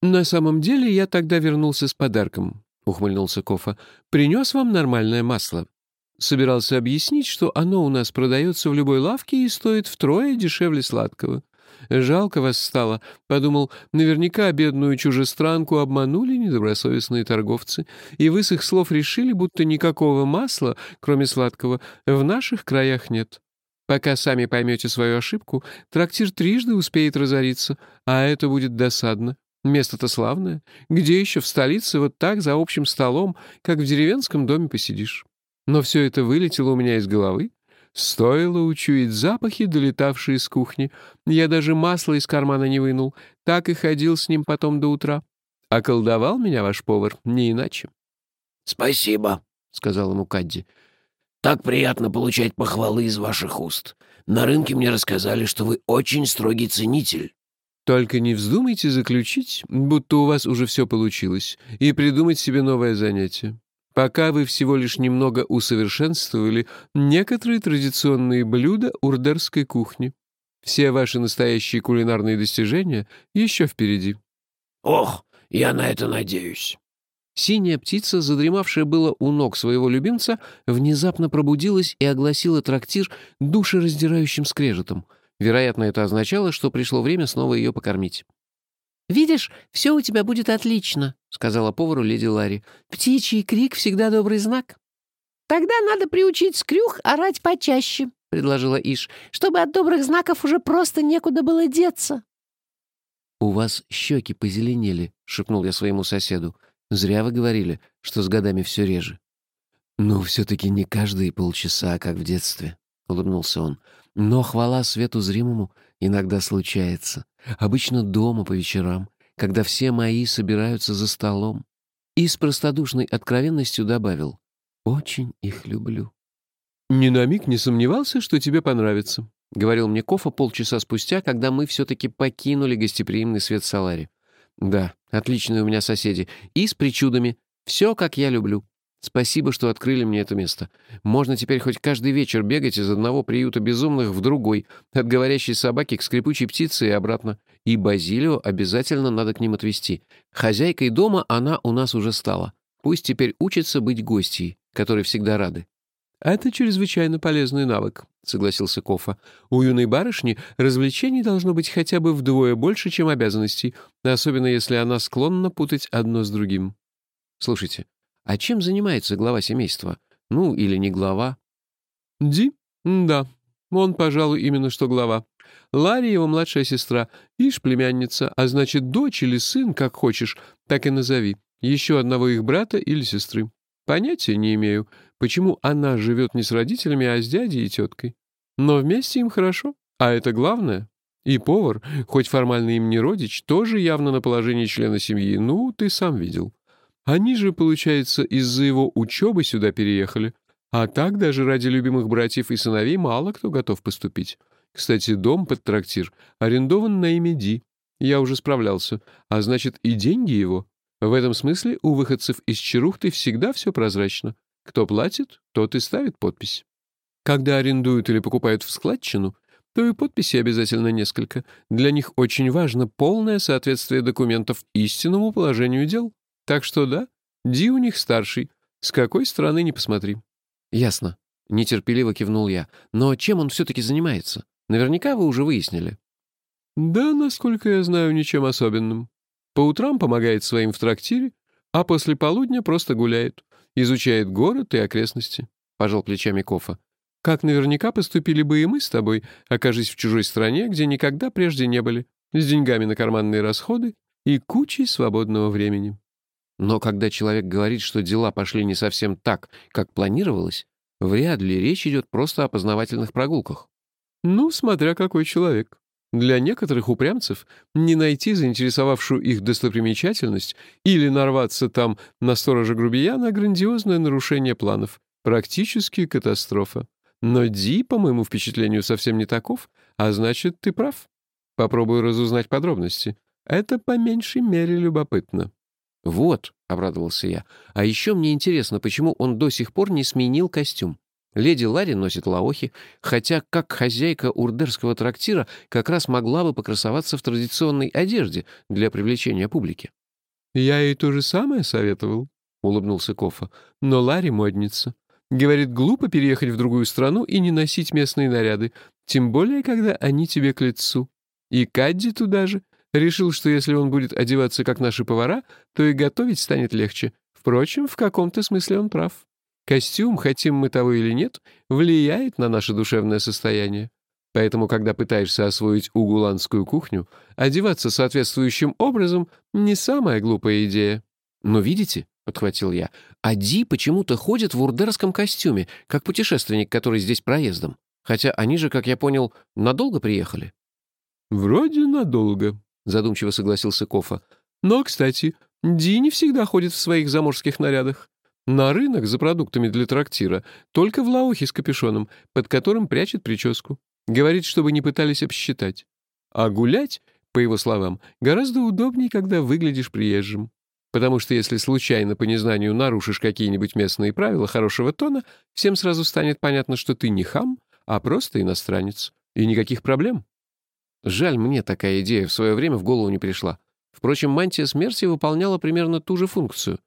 «На самом деле я тогда вернулся с подарком», — ухмыльнулся Кофа. «Принес вам нормальное масло. Собирался объяснить, что оно у нас продается в любой лавке и стоит втрое дешевле сладкого. Жалко вас стало. Подумал, наверняка бедную чужестранку обманули недобросовестные торговцы, и вы с их слов решили, будто никакого масла, кроме сладкого, в наших краях нет. Пока сами поймете свою ошибку, трактир трижды успеет разориться, а это будет досадно. Место-то славное. Где еще в столице вот так за общим столом, как в деревенском доме посидишь? Но все это вылетело у меня из головы, Стоило учуять запахи, долетавшие с кухни. Я даже масло из кармана не вынул. Так и ходил с ним потом до утра. Околдовал меня ваш повар, не иначе. «Спасибо», — сказал ему Кадди. «Так приятно получать похвалы из ваших уст. На рынке мне рассказали, что вы очень строгий ценитель». «Только не вздумайте заключить, будто у вас уже все получилось, и придумать себе новое занятие пока вы всего лишь немного усовершенствовали некоторые традиционные блюда урдерской кухни. Все ваши настоящие кулинарные достижения еще впереди. Ох, я на это надеюсь. Синяя птица, задремавшая было у ног своего любимца, внезапно пробудилась и огласила трактир душераздирающим скрежетом. Вероятно, это означало, что пришло время снова ее покормить. «Видишь, все у тебя будет отлично», — сказала повару леди Ларри. «Птичий крик всегда добрый знак». «Тогда надо приучить скрюх орать почаще», — предложила Иш, «чтобы от добрых знаков уже просто некуда было деться». «У вас щеки позеленели», — шепнул я своему соседу. «Зря вы говорили, что с годами все реже». «Ну, все-таки не каждые полчаса, как в детстве», — улыбнулся он. «Но хвала свету зримому иногда случается. Обычно дома по вечерам, когда все мои собираются за столом. И с простодушной откровенностью добавил «Очень их люблю». «Ни на миг не сомневался, что тебе понравится», — говорил мне Кофа полчаса спустя, когда мы все-таки покинули гостеприимный свет Салари. «Да, отличные у меня соседи. И с причудами. Все, как я люблю. Спасибо, что открыли мне это место. Можно теперь хоть каждый вечер бегать из одного приюта безумных в другой, от говорящей собаки к скрипучей птице и обратно. И Базилио обязательно надо к ним отвезти. Хозяйкой дома она у нас уже стала. Пусть теперь учится быть гостьей, которой всегда рады. «Это чрезвычайно полезный навык», — согласился Кофа. «У юной барышни развлечений должно быть хотя бы вдвое больше, чем обязанностей, особенно если она склонна путать одно с другим». «Слушайте, а чем занимается глава семейства? Ну, или не глава? Ди? Да. Он, пожалуй, именно что глава. Ларри его младшая сестра, Ишь племянница, а значит, дочь или сын, как хочешь, так и назови. Еще одного их брата или сестры. Понятия не имею, почему она живет не с родителями, а с дядей и теткой. Но вместе им хорошо, а это главное. И повар, хоть формально им не родич, тоже явно на положении члена семьи, ну, ты сам видел. Они же, получается, из-за его учебы сюда переехали. А так даже ради любимых братьев и сыновей мало кто готов поступить. Кстати, дом под трактир арендован на имя Ди. Я уже справлялся. А значит, и деньги его. В этом смысле у выходцев из Черухты всегда все прозрачно. Кто платит, тот и ставит подпись. Когда арендуют или покупают в складчину, то и подписи обязательно несколько. Для них очень важно полное соответствие документов истинному положению дел. Так что да, Ди у них старший. С какой стороны не посмотри. Ясно. Нетерпеливо кивнул я. Но чем он все-таки занимается? Наверняка вы уже выяснили. Да, насколько я знаю, ничем особенным. По утрам помогает своим в трактире, а после полудня просто гуляет, изучает город и окрестности. Пожал плечами Кофа. Как наверняка поступили бы и мы с тобой, окажись в чужой стране, где никогда прежде не были, с деньгами на карманные расходы и кучей свободного времени. Но когда человек говорит, что дела пошли не совсем так, как планировалось, вряд ли речь идет просто о познавательных прогулках. Ну, смотря какой человек. Для некоторых упрямцев не найти заинтересовавшую их достопримечательность или нарваться там на сторожа грубияна — грандиозное нарушение планов, практически катастрофа. Но Ди, по моему впечатлению, совсем не таков, а значит, ты прав. Попробую разузнать подробности. Это по меньшей мере любопытно. «Вот», — обрадовался я, — «а еще мне интересно, почему он до сих пор не сменил костюм. Леди Ларри носит лаохи, хотя, как хозяйка урдерского трактира, как раз могла бы покрасоваться в традиционной одежде для привлечения публики». «Я ей то же самое советовал», — улыбнулся Кофа. «Но Ларри модница. Говорит, глупо переехать в другую страну и не носить местные наряды, тем более, когда они тебе к лицу. И Кадди туда же. Решил, что если он будет одеваться, как наши повара, то и готовить станет легче. Впрочем, в каком-то смысле он прав. Костюм, хотим мы того или нет, влияет на наше душевное состояние. Поэтому, когда пытаешься освоить угуланскую кухню, одеваться соответствующим образом — не самая глупая идея. Но видите, — подхватил я. «А Ди почему-то ходит в урдерском костюме, как путешественник, который здесь проездом. Хотя они же, как я понял, надолго приехали». «Вроде надолго», — задумчиво согласился Кофа. «Но, кстати, Ди не всегда ходит в своих заморских нарядах. На рынок за продуктами для трактира только в лаухе с капюшоном, под которым прячет прическу. Говорит, чтобы не пытались обсчитать. А гулять, по его словам, гораздо удобнее, когда выглядишь приезжим. Потому что если случайно по незнанию нарушишь какие-нибудь местные правила хорошего тона, всем сразу станет понятно, что ты не хам, а просто иностранец. И никаких проблем. Жаль, мне такая идея в свое время в голову не пришла. Впрочем, мантия смерти выполняла примерно ту же функцию.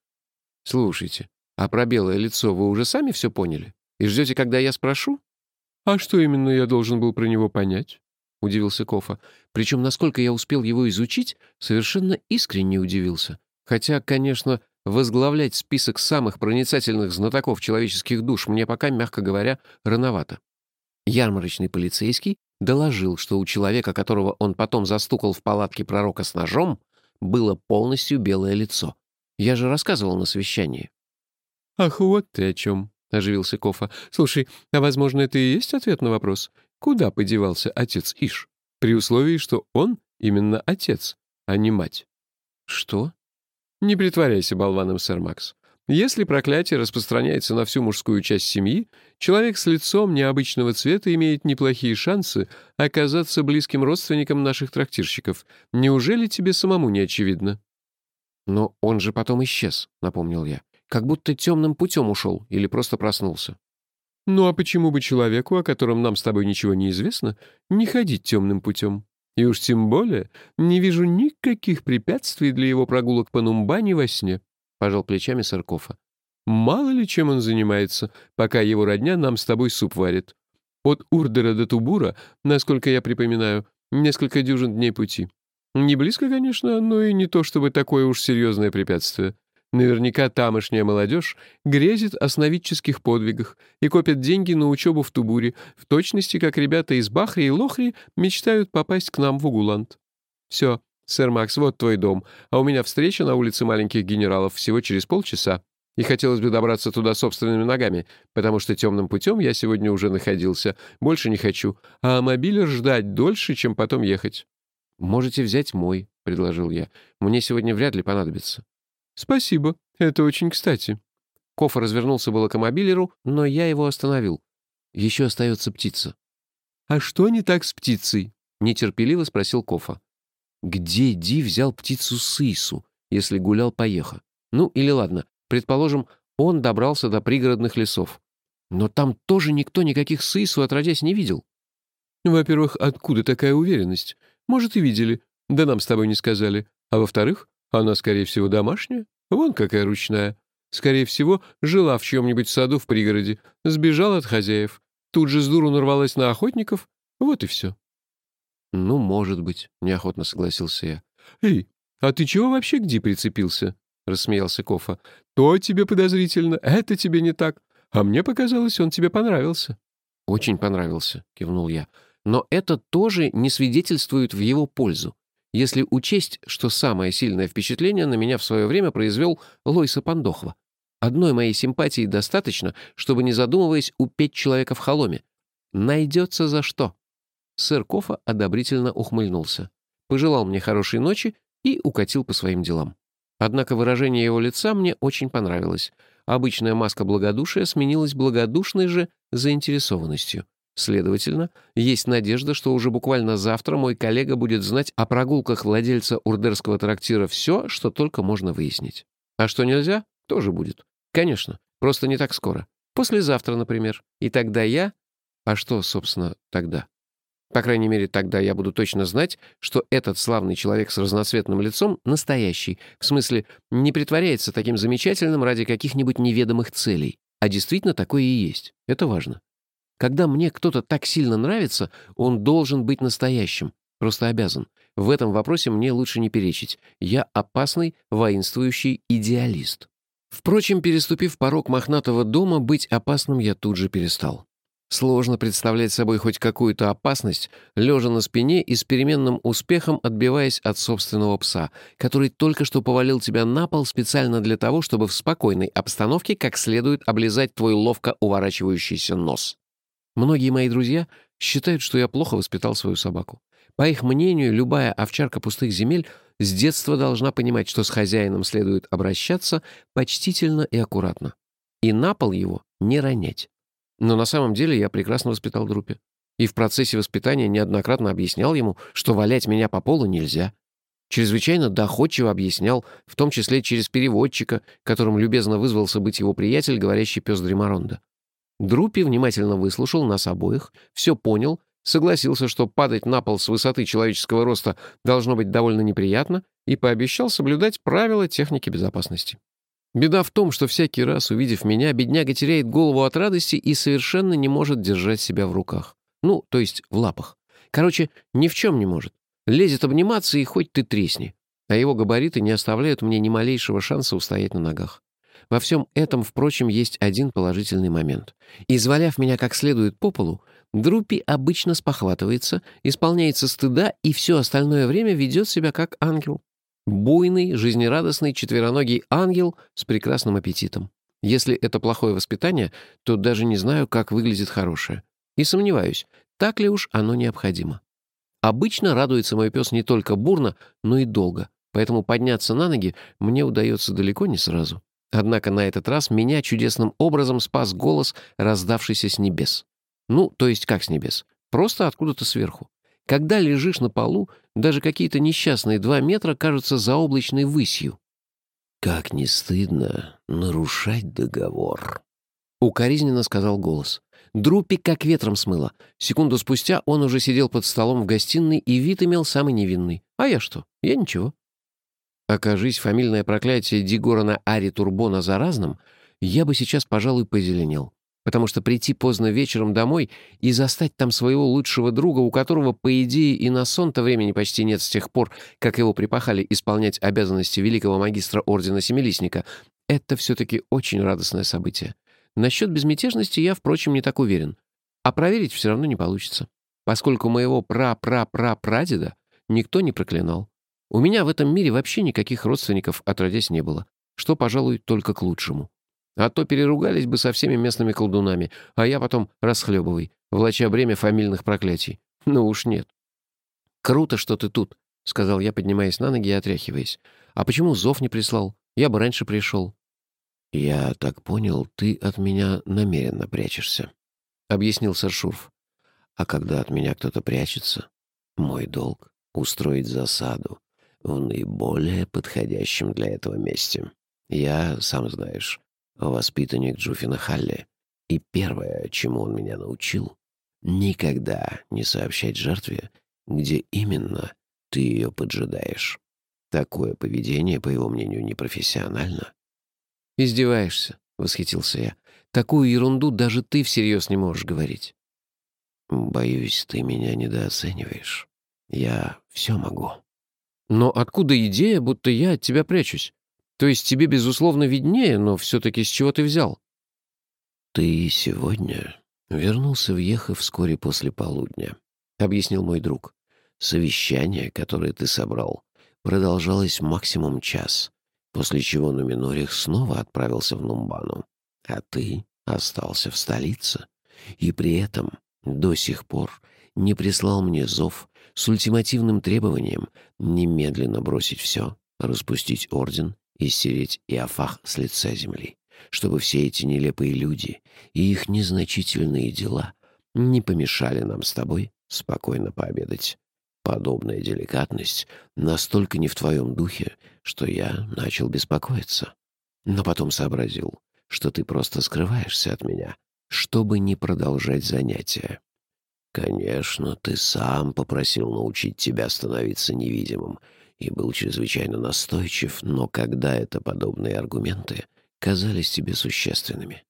Слушайте, а про белое лицо вы уже сами все поняли? И ждете, когда я спрошу? А что именно я должен был про него понять? — удивился Кофа. Причем, насколько я успел его изучить, совершенно искренне удивился. Хотя, конечно, возглавлять список самых проницательных знатоков человеческих душ мне пока, мягко говоря, рановато. Ярмарочный полицейский доложил, что у человека, которого он потом застукал в палатке пророка с ножом, было полностью белое лицо. Я же рассказывал на совещании. «Ах, вот ты о чем», — оживился Кофа. «Слушай, а, возможно, это и есть ответ на вопрос, куда подевался отец Иш, при условии, что он именно отец, а не мать?» «Что?» Не притворяйся болваном, сэр Макс. Если проклятие распространяется на всю мужскую часть семьи, человек с лицом необычного цвета имеет неплохие шансы оказаться близким родственником наших трактирщиков. Неужели тебе самому не очевидно? Но он же потом исчез, напомнил я. Как будто темным путем ушел или просто проснулся. Ну а почему бы человеку, о котором нам с тобой ничего не известно, не ходить темным путем? И уж тем более не вижу никаких препятствий для его прогулок по Нумбани во сне», — пожал плечами Саркофа. «Мало ли чем он занимается, пока его родня нам с тобой суп варит. От Урдера до Тубура, насколько я припоминаю, несколько дюжин дней пути. Не близко, конечно, но и не то чтобы такое уж серьезное препятствие. Наверняка тамошняя молодежь грезит о сновидческих подвигах и копит деньги на учебу в Тубуре, в точности, как ребята из Бахри и Лохри мечтают попасть к нам в Угуланд. Все, сэр Макс, вот твой дом, а у меня встреча на улице маленьких генералов всего через полчаса. И хотелось бы добраться туда собственными ногами, потому что темным путем я сегодня уже находился. Больше не хочу. А мобилер ждать дольше, чем потом ехать. «Можете взять мой», — предложил я. «Мне сегодня вряд ли понадобится». «Спасибо, это очень кстати». Кофа развернулся было к мобилеру, но я его остановил. Еще остается птица. «А что не так с птицей?» — нетерпеливо спросил Кофа. «Где Ди взял птицу Сысу, если гулял по Еха? Ну, или ладно, предположим, он добрался до пригородных лесов. Но там тоже никто никаких Сысу отродясь не видел». «Во-первых, откуда такая уверенность? Может, и видели, да нам с тобой не сказали. А во-вторых, она, скорее всего, домашняя. Вон какая ручная. Скорее всего, жила в чьем-нибудь саду в пригороде, сбежала от хозяев, тут же с дуру нарвалась на охотников. Вот и все. «Ну, может быть», — неохотно согласился я. «Эй, а ты чего вообще где прицепился?» — рассмеялся Кофа. «То тебе подозрительно, это тебе не так. А мне показалось, он тебе понравился». «Очень понравился», — кивнул я. «Но это тоже не свидетельствует в его пользу если учесть, что самое сильное впечатление на меня в свое время произвел Лойса Пандохва. Одной моей симпатии достаточно, чтобы, не задумываясь, упеть человека в холоме. Найдется за что. Сэр Кофа одобрительно ухмыльнулся, пожелал мне хорошей ночи и укатил по своим делам. Однако выражение его лица мне очень понравилось. Обычная маска благодушия сменилась благодушной же заинтересованностью. Следовательно, есть надежда, что уже буквально завтра мой коллега будет знать о прогулках владельца урдерского трактира все, что только можно выяснить. А что нельзя, тоже будет. Конечно, просто не так скоро. Послезавтра, например. И тогда я... А что, собственно, тогда? По крайней мере, тогда я буду точно знать, что этот славный человек с разноцветным лицом настоящий, в смысле, не притворяется таким замечательным ради каких-нибудь неведомых целей, а действительно такое и есть. Это важно. Когда мне кто-то так сильно нравится, он должен быть настоящим. Просто обязан. В этом вопросе мне лучше не перечить. Я опасный, воинствующий идеалист. Впрочем, переступив порог мохнатого дома, быть опасным я тут же перестал. Сложно представлять собой хоть какую-то опасность, лежа на спине и с переменным успехом отбиваясь от собственного пса, который только что повалил тебя на пол специально для того, чтобы в спокойной обстановке как следует облизать твой ловко уворачивающийся нос. Многие мои друзья считают, что я плохо воспитал свою собаку. По их мнению, любая овчарка пустых земель с детства должна понимать, что с хозяином следует обращаться почтительно и аккуратно. И на пол его не ронять. Но на самом деле я прекрасно воспитал Друпи. И в процессе воспитания неоднократно объяснял ему, что валять меня по полу нельзя. Чрезвычайно доходчиво объяснял, в том числе через переводчика, которым любезно вызвался быть его приятель, говорящий пес Дремаронда. Друпи внимательно выслушал нас обоих, все понял, согласился, что падать на пол с высоты человеческого роста должно быть довольно неприятно, и пообещал соблюдать правила техники безопасности. Беда в том, что всякий раз, увидев меня, бедняга теряет голову от радости и совершенно не может держать себя в руках. Ну, то есть в лапах. Короче, ни в чем не может. Лезет обниматься, и хоть ты тресни. А его габариты не оставляют мне ни малейшего шанса устоять на ногах. Во всем этом, впрочем, есть один положительный момент. Изваляв меня как следует по полу, Друпи обычно спохватывается, исполняется стыда и все остальное время ведет себя как ангел. Буйный, жизнерадостный, четвероногий ангел с прекрасным аппетитом. Если это плохое воспитание, то даже не знаю, как выглядит хорошее. И сомневаюсь, так ли уж оно необходимо. Обычно радуется мой пес не только бурно, но и долго, поэтому подняться на ноги мне удается далеко не сразу. Однако на этот раз меня чудесным образом спас голос, раздавшийся с небес. Ну, то есть как с небес? Просто откуда-то сверху. Когда лежишь на полу, даже какие-то несчастные два метра кажутся заоблачной высью. «Как не стыдно нарушать договор», — укоризненно сказал голос. Друпи как ветром смыло. Секунду спустя он уже сидел под столом в гостиной и вид имел самый невинный. А я что? Я ничего. Окажись фамильное проклятие Дигорана Ари Турбона заразным, я бы сейчас, пожалуй, позеленел. Потому что прийти поздно вечером домой и застать там своего лучшего друга, у которого, по идее, и на сон-то времени почти нет с тех пор, как его припахали исполнять обязанности великого магистра Ордена Семилистника, это все-таки очень радостное событие. Насчет безмятежности я, впрочем, не так уверен. А проверить все равно не получится, поскольку моего пра-пра-пра-прадеда никто не проклинал. У меня в этом мире вообще никаких родственников отродясь не было, что, пожалуй, только к лучшему. А то переругались бы со всеми местными колдунами, а я потом расхлебывай, влача бремя фамильных проклятий. Ну уж нет. «Круто, что ты тут», — сказал я, поднимаясь на ноги и отряхиваясь. «А почему зов не прислал? Я бы раньше пришел». «Я так понял, ты от меня намеренно прячешься», — объяснил сэр Шурф. А когда от меня кто-то прячется, мой долг — устроить засаду в наиболее подходящем для этого месте. Я, сам знаешь, воспитанник Джуфина Халли, и первое, чему он меня научил — никогда не сообщать жертве, где именно ты ее поджидаешь. Такое поведение, по его мнению, непрофессионально. «Издеваешься?» — восхитился я. «Такую ерунду даже ты всерьез не можешь говорить». «Боюсь, ты меня недооцениваешь. Я все могу». «Но откуда идея, будто я от тебя прячусь? То есть тебе, безусловно, виднее, но все-таки с чего ты взял?» «Ты сегодня вернулся в Ехо вскоре после полудня», — объяснил мой друг. «Совещание, которое ты собрал, продолжалось максимум час, после чего Нуминорих снова отправился в Нумбану, а ты остался в столице. И при этом до сих пор не прислал мне зов с ультимативным требованием немедленно бросить все, распустить орден и стереть Иофах с лица земли, чтобы все эти нелепые люди и их незначительные дела не помешали нам с тобой спокойно пообедать. Подобная деликатность настолько не в твоем духе, что я начал беспокоиться. Но потом сообразил, что ты просто скрываешься от меня, чтобы не продолжать занятия. Конечно, ты сам попросил научить тебя становиться невидимым и был чрезвычайно настойчив, но когда это подобные аргументы казались тебе существенными?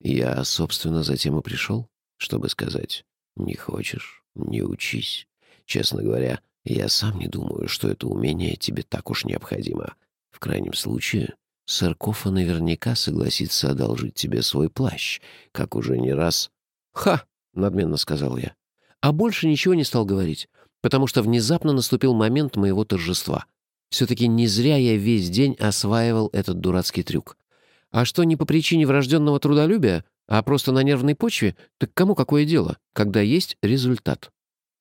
Я, собственно, затем и пришел, чтобы сказать, не хочешь, не учись. Честно говоря, я сам не думаю, что это умение тебе так уж необходимо. В крайнем случае, Саркофа наверняка согласится одолжить тебе свой плащ, как уже не раз... «Ха!» — надменно сказал я. А больше ничего не стал говорить, потому что внезапно наступил момент моего торжества. Все-таки не зря я весь день осваивал этот дурацкий трюк. А что не по причине врожденного трудолюбия, а просто на нервной почве, так кому какое дело, когда есть результат?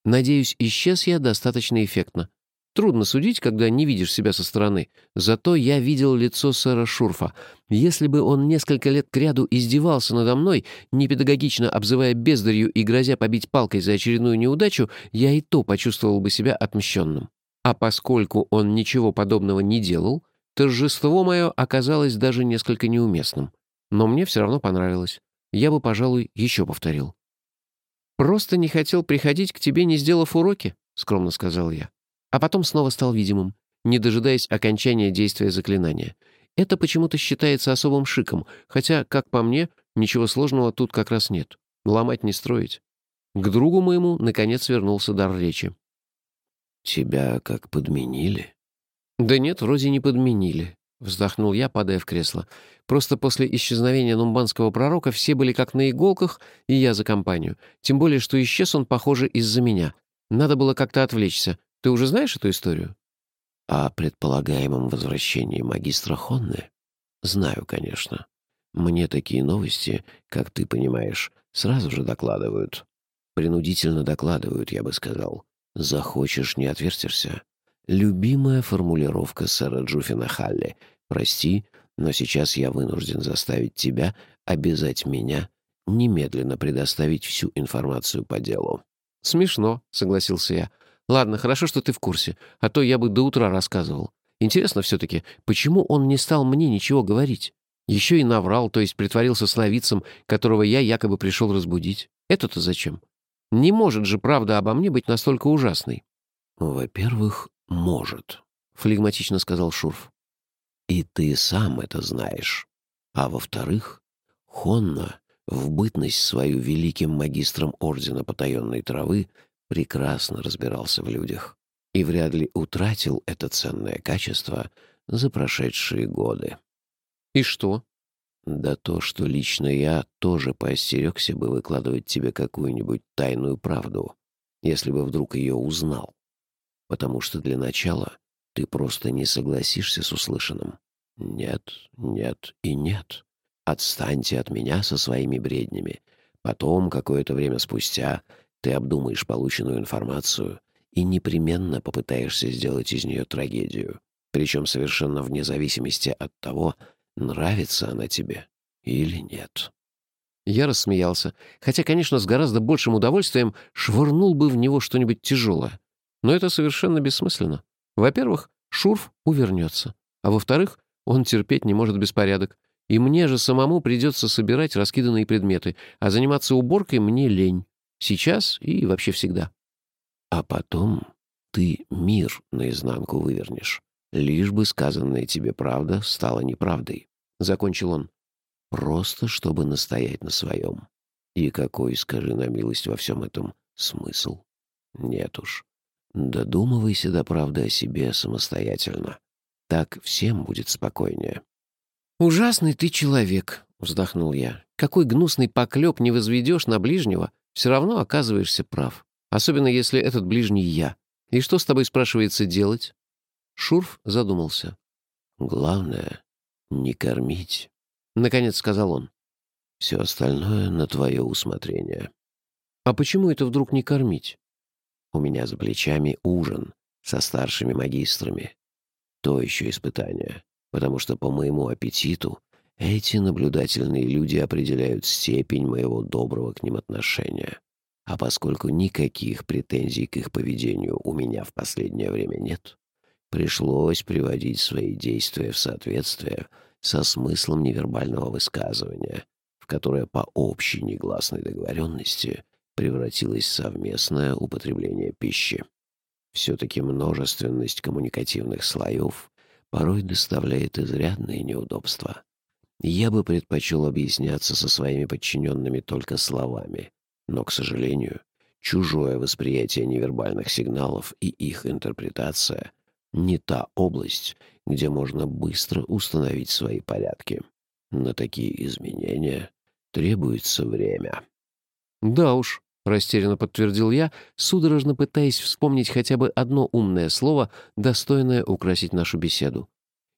Надеюсь, исчез я достаточно эффектно. Трудно судить, когда не видишь себя со стороны. Зато я видел лицо сэра Шурфа. Если бы он несколько лет кряду издевался надо мной, непедагогично обзывая бездарью и грозя побить палкой за очередную неудачу, я и то почувствовал бы себя отмщенным. А поскольку он ничего подобного не делал, торжество мое оказалось даже несколько неуместным. Но мне все равно понравилось. Я бы, пожалуй, еще повторил. «Просто не хотел приходить к тебе, не сделав уроки», — скромно сказал я а потом снова стал видимым, не дожидаясь окончания действия заклинания. Это почему-то считается особым шиком, хотя, как по мне, ничего сложного тут как раз нет. Ломать не строить. К другу моему, наконец, вернулся дар речи. «Тебя как подменили?» «Да нет, вроде не подменили», — вздохнул я, падая в кресло. «Просто после исчезновения нумбанского пророка все были как на иголках, и я за компанию. Тем более, что исчез он, похоже, из-за меня. Надо было как-то отвлечься. Ты уже знаешь эту историю?» «О предполагаемом возвращении магистра Хонны?» «Знаю, конечно. Мне такие новости, как ты понимаешь, сразу же докладывают. Принудительно докладывают, я бы сказал. Захочешь — не отвертишься. Любимая формулировка сэра Джуфина Халли. Прости, но сейчас я вынужден заставить тебя обязать меня немедленно предоставить всю информацию по делу». «Смешно», — согласился я. Ладно, хорошо, что ты в курсе, а то я бы до утра рассказывал. Интересно все-таки, почему он не стал мне ничего говорить? Еще и наврал, то есть притворился сновидцем, которого я якобы пришел разбудить. Это-то зачем? Не может же правда обо мне быть настолько ужасной. «Во-первых, может», — флегматично сказал Шурф. «И ты сам это знаешь. А во-вторых, Хонна в бытность свою великим магистром Ордена Потаенной Травы прекрасно разбирался в людях и вряд ли утратил это ценное качество за прошедшие годы. «И что?» «Да то, что лично я тоже поостерегся бы выкладывать тебе какую-нибудь тайную правду, если бы вдруг ее узнал. Потому что для начала ты просто не согласишься с услышанным. Нет, нет и нет. Отстаньте от меня со своими бреднями. Потом, какое-то время спустя, ты обдумаешь полученную информацию и непременно попытаешься сделать из нее трагедию, причем совершенно вне зависимости от того, нравится она тебе или нет. Я рассмеялся, хотя, конечно, с гораздо большим удовольствием швырнул бы в него что-нибудь тяжелое. Но это совершенно бессмысленно. Во-первых, Шурф увернется. А во-вторых, он терпеть не может беспорядок. И мне же самому придется собирать раскиданные предметы, а заниматься уборкой мне лень. Сейчас и вообще всегда. А потом ты мир наизнанку вывернешь. Лишь бы сказанная тебе правда стала неправдой. Закончил он. Просто чтобы настоять на своем. И какой, скажи на милость, во всем этом смысл? Нет уж. Додумывайся до правды о себе самостоятельно. Так всем будет спокойнее. «Ужасный ты человек», — вздохнул я. «Какой гнусный поклеп не возведешь на ближнего, все равно оказываешься прав. Особенно если этот ближний я. И что с тобой, спрашивается, делать?» Шурф задумался. «Главное — не кормить», — наконец сказал он. «Все остальное на твое усмотрение». «А почему это вдруг не кормить?» «У меня за плечами ужин со старшими магистрами. То еще испытание, потому что по моему аппетиту эти наблюдательные люди определяют степень моего доброго к ним отношения. А поскольку никаких претензий к их поведению у меня в последнее время нет, пришлось приводить свои действия в соответствие со смыслом невербального высказывания, в которое по общей негласной договоренности превратилось совместное употребление пищи. Все-таки множественность коммуникативных слоев порой доставляет изрядные неудобства. Я бы предпочел объясняться со своими подчиненными только словами, но, к сожалению, чужое восприятие невербальных сигналов и их интерпретация — не та область, где можно быстро установить свои порядки. На такие изменения требуется время. Да уж, — растерянно подтвердил я, судорожно пытаясь вспомнить хотя бы одно умное слово, достойное украсить нашу беседу.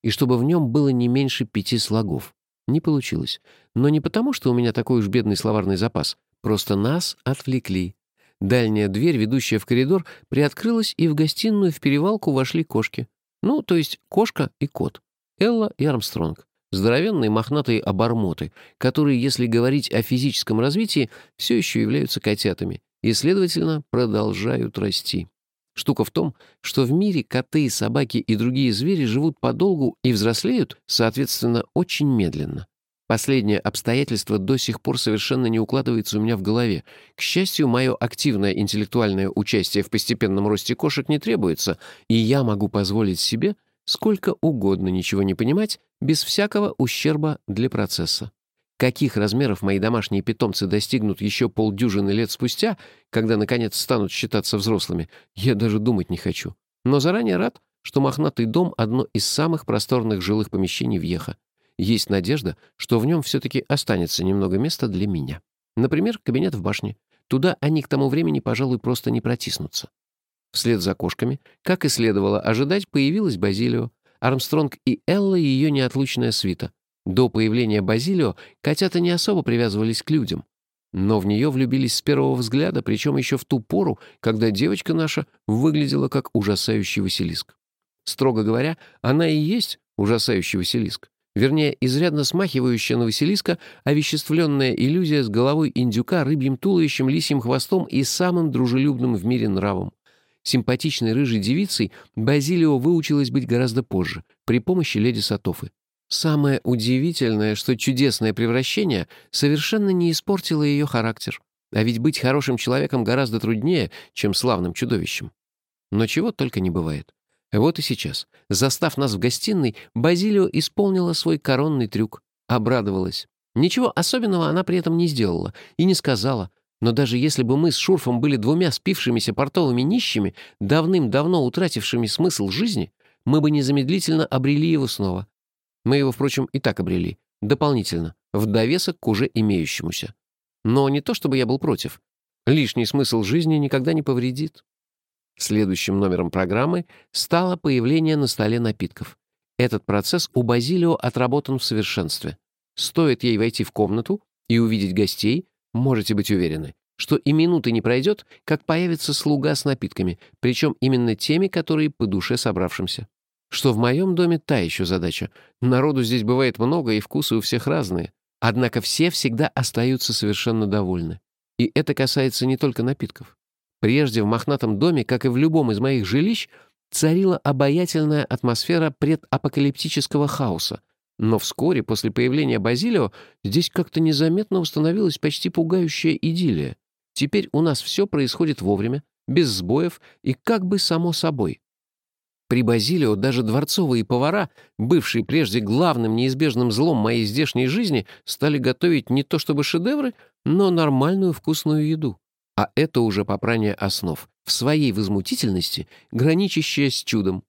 И чтобы в нем было не меньше пяти слогов. Не получилось. Но не потому, что у меня такой уж бедный словарный запас. Просто нас отвлекли. Дальняя дверь, ведущая в коридор, приоткрылась, и в гостиную в перевалку вошли кошки. Ну, то есть кошка и кот. Элла и Армстронг здоровенные мохнатые обормоты, которые, если говорить о физическом развитии, все еще являются котятами и, следовательно, продолжают расти. Штука в том, что в мире коты, собаки и другие звери живут подолгу и взрослеют, соответственно, очень медленно. Последнее обстоятельство до сих пор совершенно не укладывается у меня в голове. К счастью, мое активное интеллектуальное участие в постепенном росте кошек не требуется, и я могу позволить себе сколько угодно ничего не понимать без всякого ущерба для процесса. Каких размеров мои домашние питомцы достигнут еще полдюжины лет спустя, когда, наконец, станут считаться взрослыми, я даже думать не хочу. Но заранее рад, что мохнатый дом — одно из самых просторных жилых помещений в Еха. Есть надежда, что в нем все-таки останется немного места для меня. Например, кабинет в башне. Туда они к тому времени, пожалуй, просто не протиснутся. Вслед за кошками, как и следовало ожидать, появилась Базилио, Армстронг и Элла — ее неотлучная свита. До появления Базилио котята не особо привязывались к людям. Но в нее влюбились с первого взгляда, причем еще в ту пору, когда девочка наша выглядела как ужасающий Василиск. Строго говоря, она и есть ужасающий Василиск. Вернее, изрядно смахивающая на Василиска овеществленная иллюзия с головой индюка, рыбьим туловищем, лисьим хвостом и самым дружелюбным в мире нравом симпатичной рыжей девицей Базилио выучилась быть гораздо позже, при помощи леди Сатофы. Самое удивительное, что чудесное превращение совершенно не испортило ее характер. А ведь быть хорошим человеком гораздо труднее, чем славным чудовищем. Но чего только не бывает. Вот и сейчас, застав нас в гостиной, Базилио исполнила свой коронный трюк. Обрадовалась. Ничего особенного она при этом не сделала и не сказала, но даже если бы мы с Шурфом были двумя спившимися портовыми нищими, давным-давно утратившими смысл жизни, мы бы незамедлительно обрели его снова. Мы его, впрочем, и так обрели, дополнительно, в довесок к уже имеющемуся. Но не то чтобы я был против. Лишний смысл жизни никогда не повредит. Следующим номером программы стало появление на столе напитков. Этот процесс у Базилио отработан в совершенстве. Стоит ей войти в комнату и увидеть гостей, Можете быть уверены, что и минуты не пройдет, как появится слуга с напитками, причем именно теми, которые по душе собравшимся. Что в моем доме та еще задача. Народу здесь бывает много, и вкусы у всех разные. Однако все всегда остаются совершенно довольны. И это касается не только напитков. Прежде в мохнатом доме, как и в любом из моих жилищ, царила обаятельная атмосфера предапокалиптического хаоса. Но вскоре, после появления Базилио, здесь как-то незаметно установилась почти пугающая идиллия. Теперь у нас все происходит вовремя, без сбоев и как бы само собой. При Базилио даже дворцовые повара, бывшие прежде главным неизбежным злом моей здешней жизни, стали готовить не то чтобы шедевры, но нормальную вкусную еду. А это уже попрание основ, в своей возмутительности, граничащее с чудом.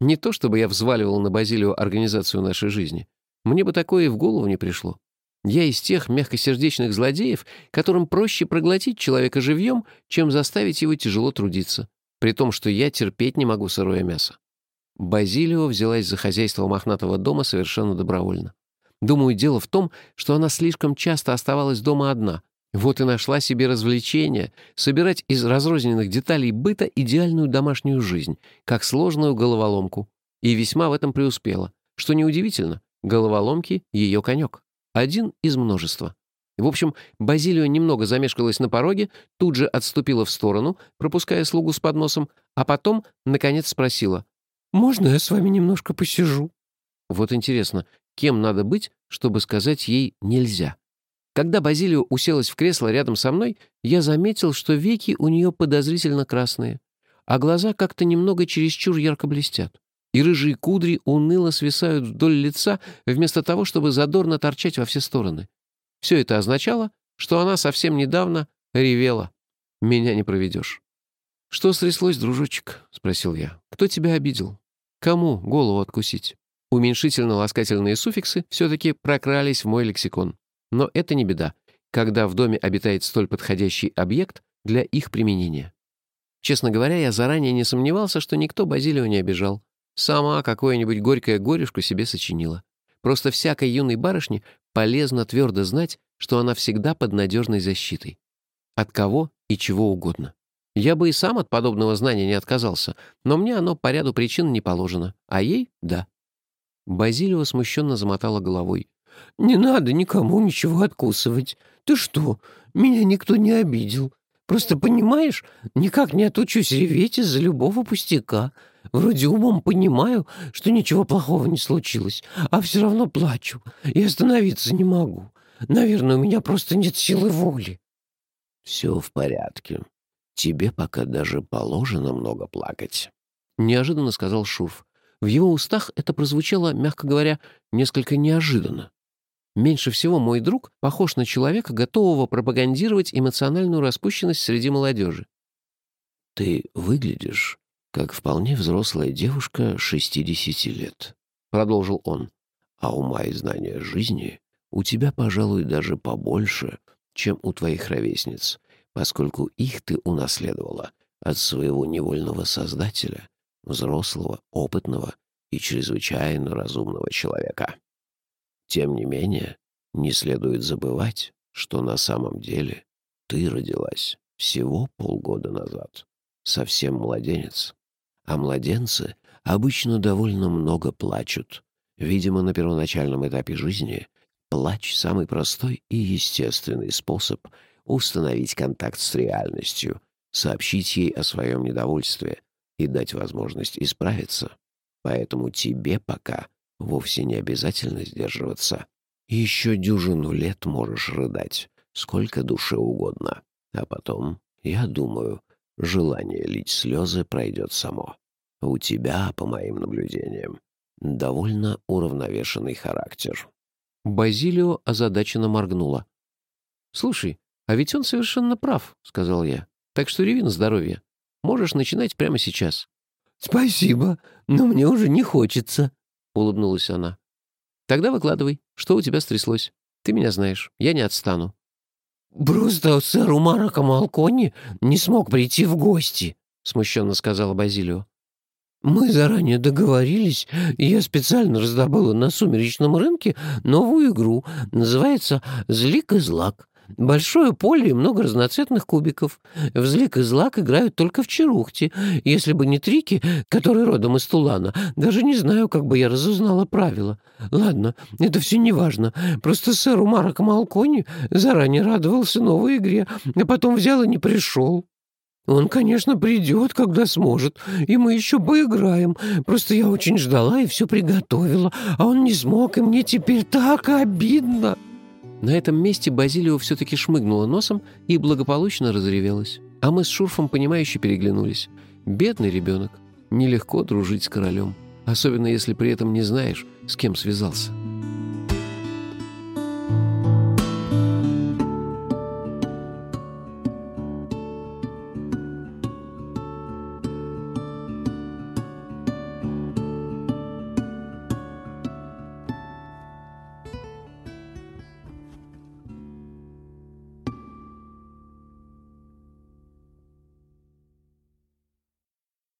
Не то чтобы я взваливал на Базилио организацию нашей жизни. Мне бы такое и в голову не пришло. Я из тех мягкосердечных злодеев, которым проще проглотить человека живьем, чем заставить его тяжело трудиться при том, что я терпеть не могу сырое мясо. Базилио взялась за хозяйство мохнатого дома совершенно добровольно. Думаю, дело в том, что она слишком часто оставалась дома одна. Вот и нашла себе развлечение собирать из разрозненных деталей быта идеальную домашнюю жизнь, как сложную головоломку. И весьма в этом преуспела. Что неудивительно, головоломки — ее конек. Один из множества. В общем, Базилио немного замешкалась на пороге, тут же отступила в сторону, пропуская слугу с подносом, а потом, наконец, спросила. «Можно я с вами немножко посижу?» Вот интересно, кем надо быть, чтобы сказать ей «нельзя»? Когда Базилио уселась в кресло рядом со мной, я заметил, что веки у нее подозрительно красные, а глаза как-то немного чересчур ярко блестят, и рыжие кудри уныло свисают вдоль лица, вместо того, чтобы задорно торчать во все стороны. Все это означало, что она совсем недавно ревела. Меня не проведешь. «Что стряслось, дружочек?» — спросил я. «Кто тебя обидел? Кому голову откусить?» Уменьшительно-ласкательные суффиксы все-таки прокрались в мой лексикон. Но это не беда, когда в доме обитает столь подходящий объект для их применения. Честно говоря, я заранее не сомневался, что никто Базилио не обижал. Сама какое-нибудь горькое горюшку себе сочинила. Просто всякой юной барышне полезно твердо знать, что она всегда под надежной защитой. От кого и чего угодно. Я бы и сам от подобного знания не отказался, но мне оно по ряду причин не положено, а ей — да. Базилио смущенно замотала головой. «Не надо никому ничего откусывать. Ты что, меня никто не обидел. Просто, понимаешь, никак не отучусь реветь из-за любого пустяка. Вроде умом понимаю, что ничего плохого не случилось, а все равно плачу и остановиться не могу. Наверное, у меня просто нет силы воли». «Все в порядке. Тебе пока даже положено много плакать», — неожиданно сказал Шурф. В его устах это прозвучало, мягко говоря, несколько неожиданно. Меньше всего мой друг похож на человека, готового пропагандировать эмоциональную распущенность среди молодежи. «Ты выглядишь как вполне взрослая девушка 60 лет», — продолжил он. «А ума и знания жизни у тебя, пожалуй, даже побольше, чем у твоих ровесниц, поскольку их ты унаследовала от своего невольного создателя, взрослого, опытного и чрезвычайно разумного человека. Тем не менее, не следует забывать, что на самом деле ты родилась всего полгода назад, совсем младенец. А младенцы обычно довольно много плачут. Видимо, на первоначальном этапе жизни плач — самый простой и естественный способ установить контакт с реальностью, сообщить ей о своем недовольстве и дать возможность исправиться. Поэтому тебе пока вовсе не обязательно сдерживаться. Еще дюжину лет можешь рыдать, сколько душе угодно. А потом, я думаю, желание лить слезы пройдет само. У тебя, по моим наблюдениям, довольно уравновешенный характер». Базилио озадаченно моргнула. «Слушай, а ведь он совершенно прав», — сказал я. «Так что реви на здоровье. Можешь начинать прямо сейчас». «Спасибо, но мне уже не хочется», — улыбнулась она. «Тогда выкладывай, что у тебя стряслось. Ты меня знаешь, я не отстану». «Просто сэр Умара Камалкони не смог прийти в гости», — смущенно сказала Базилио. «Мы заранее договорились, и я специально раздобыла на сумеречном рынке новую игру. Называется «Злик и злак». Большое поле и много разноцветных кубиков. Взлик и злак играют только в черухте. Если бы не Трики, который родом из Тулана, даже не знаю, как бы я разузнала правила. Ладно, это все не важно. Просто сэру Марок Малкони заранее радовался новой игре, а потом взял и не пришел. Он, конечно, придет, когда сможет, и мы еще поиграем. Просто я очень ждала и все приготовила, а он не смог, и мне теперь так обидно». На этом месте Базилио все-таки шмыгнула носом и благополучно разревелась. А мы с Шурфом, понимающе переглянулись. Бедный ребенок. Нелегко дружить с королем. Особенно если при этом не знаешь, с кем связался.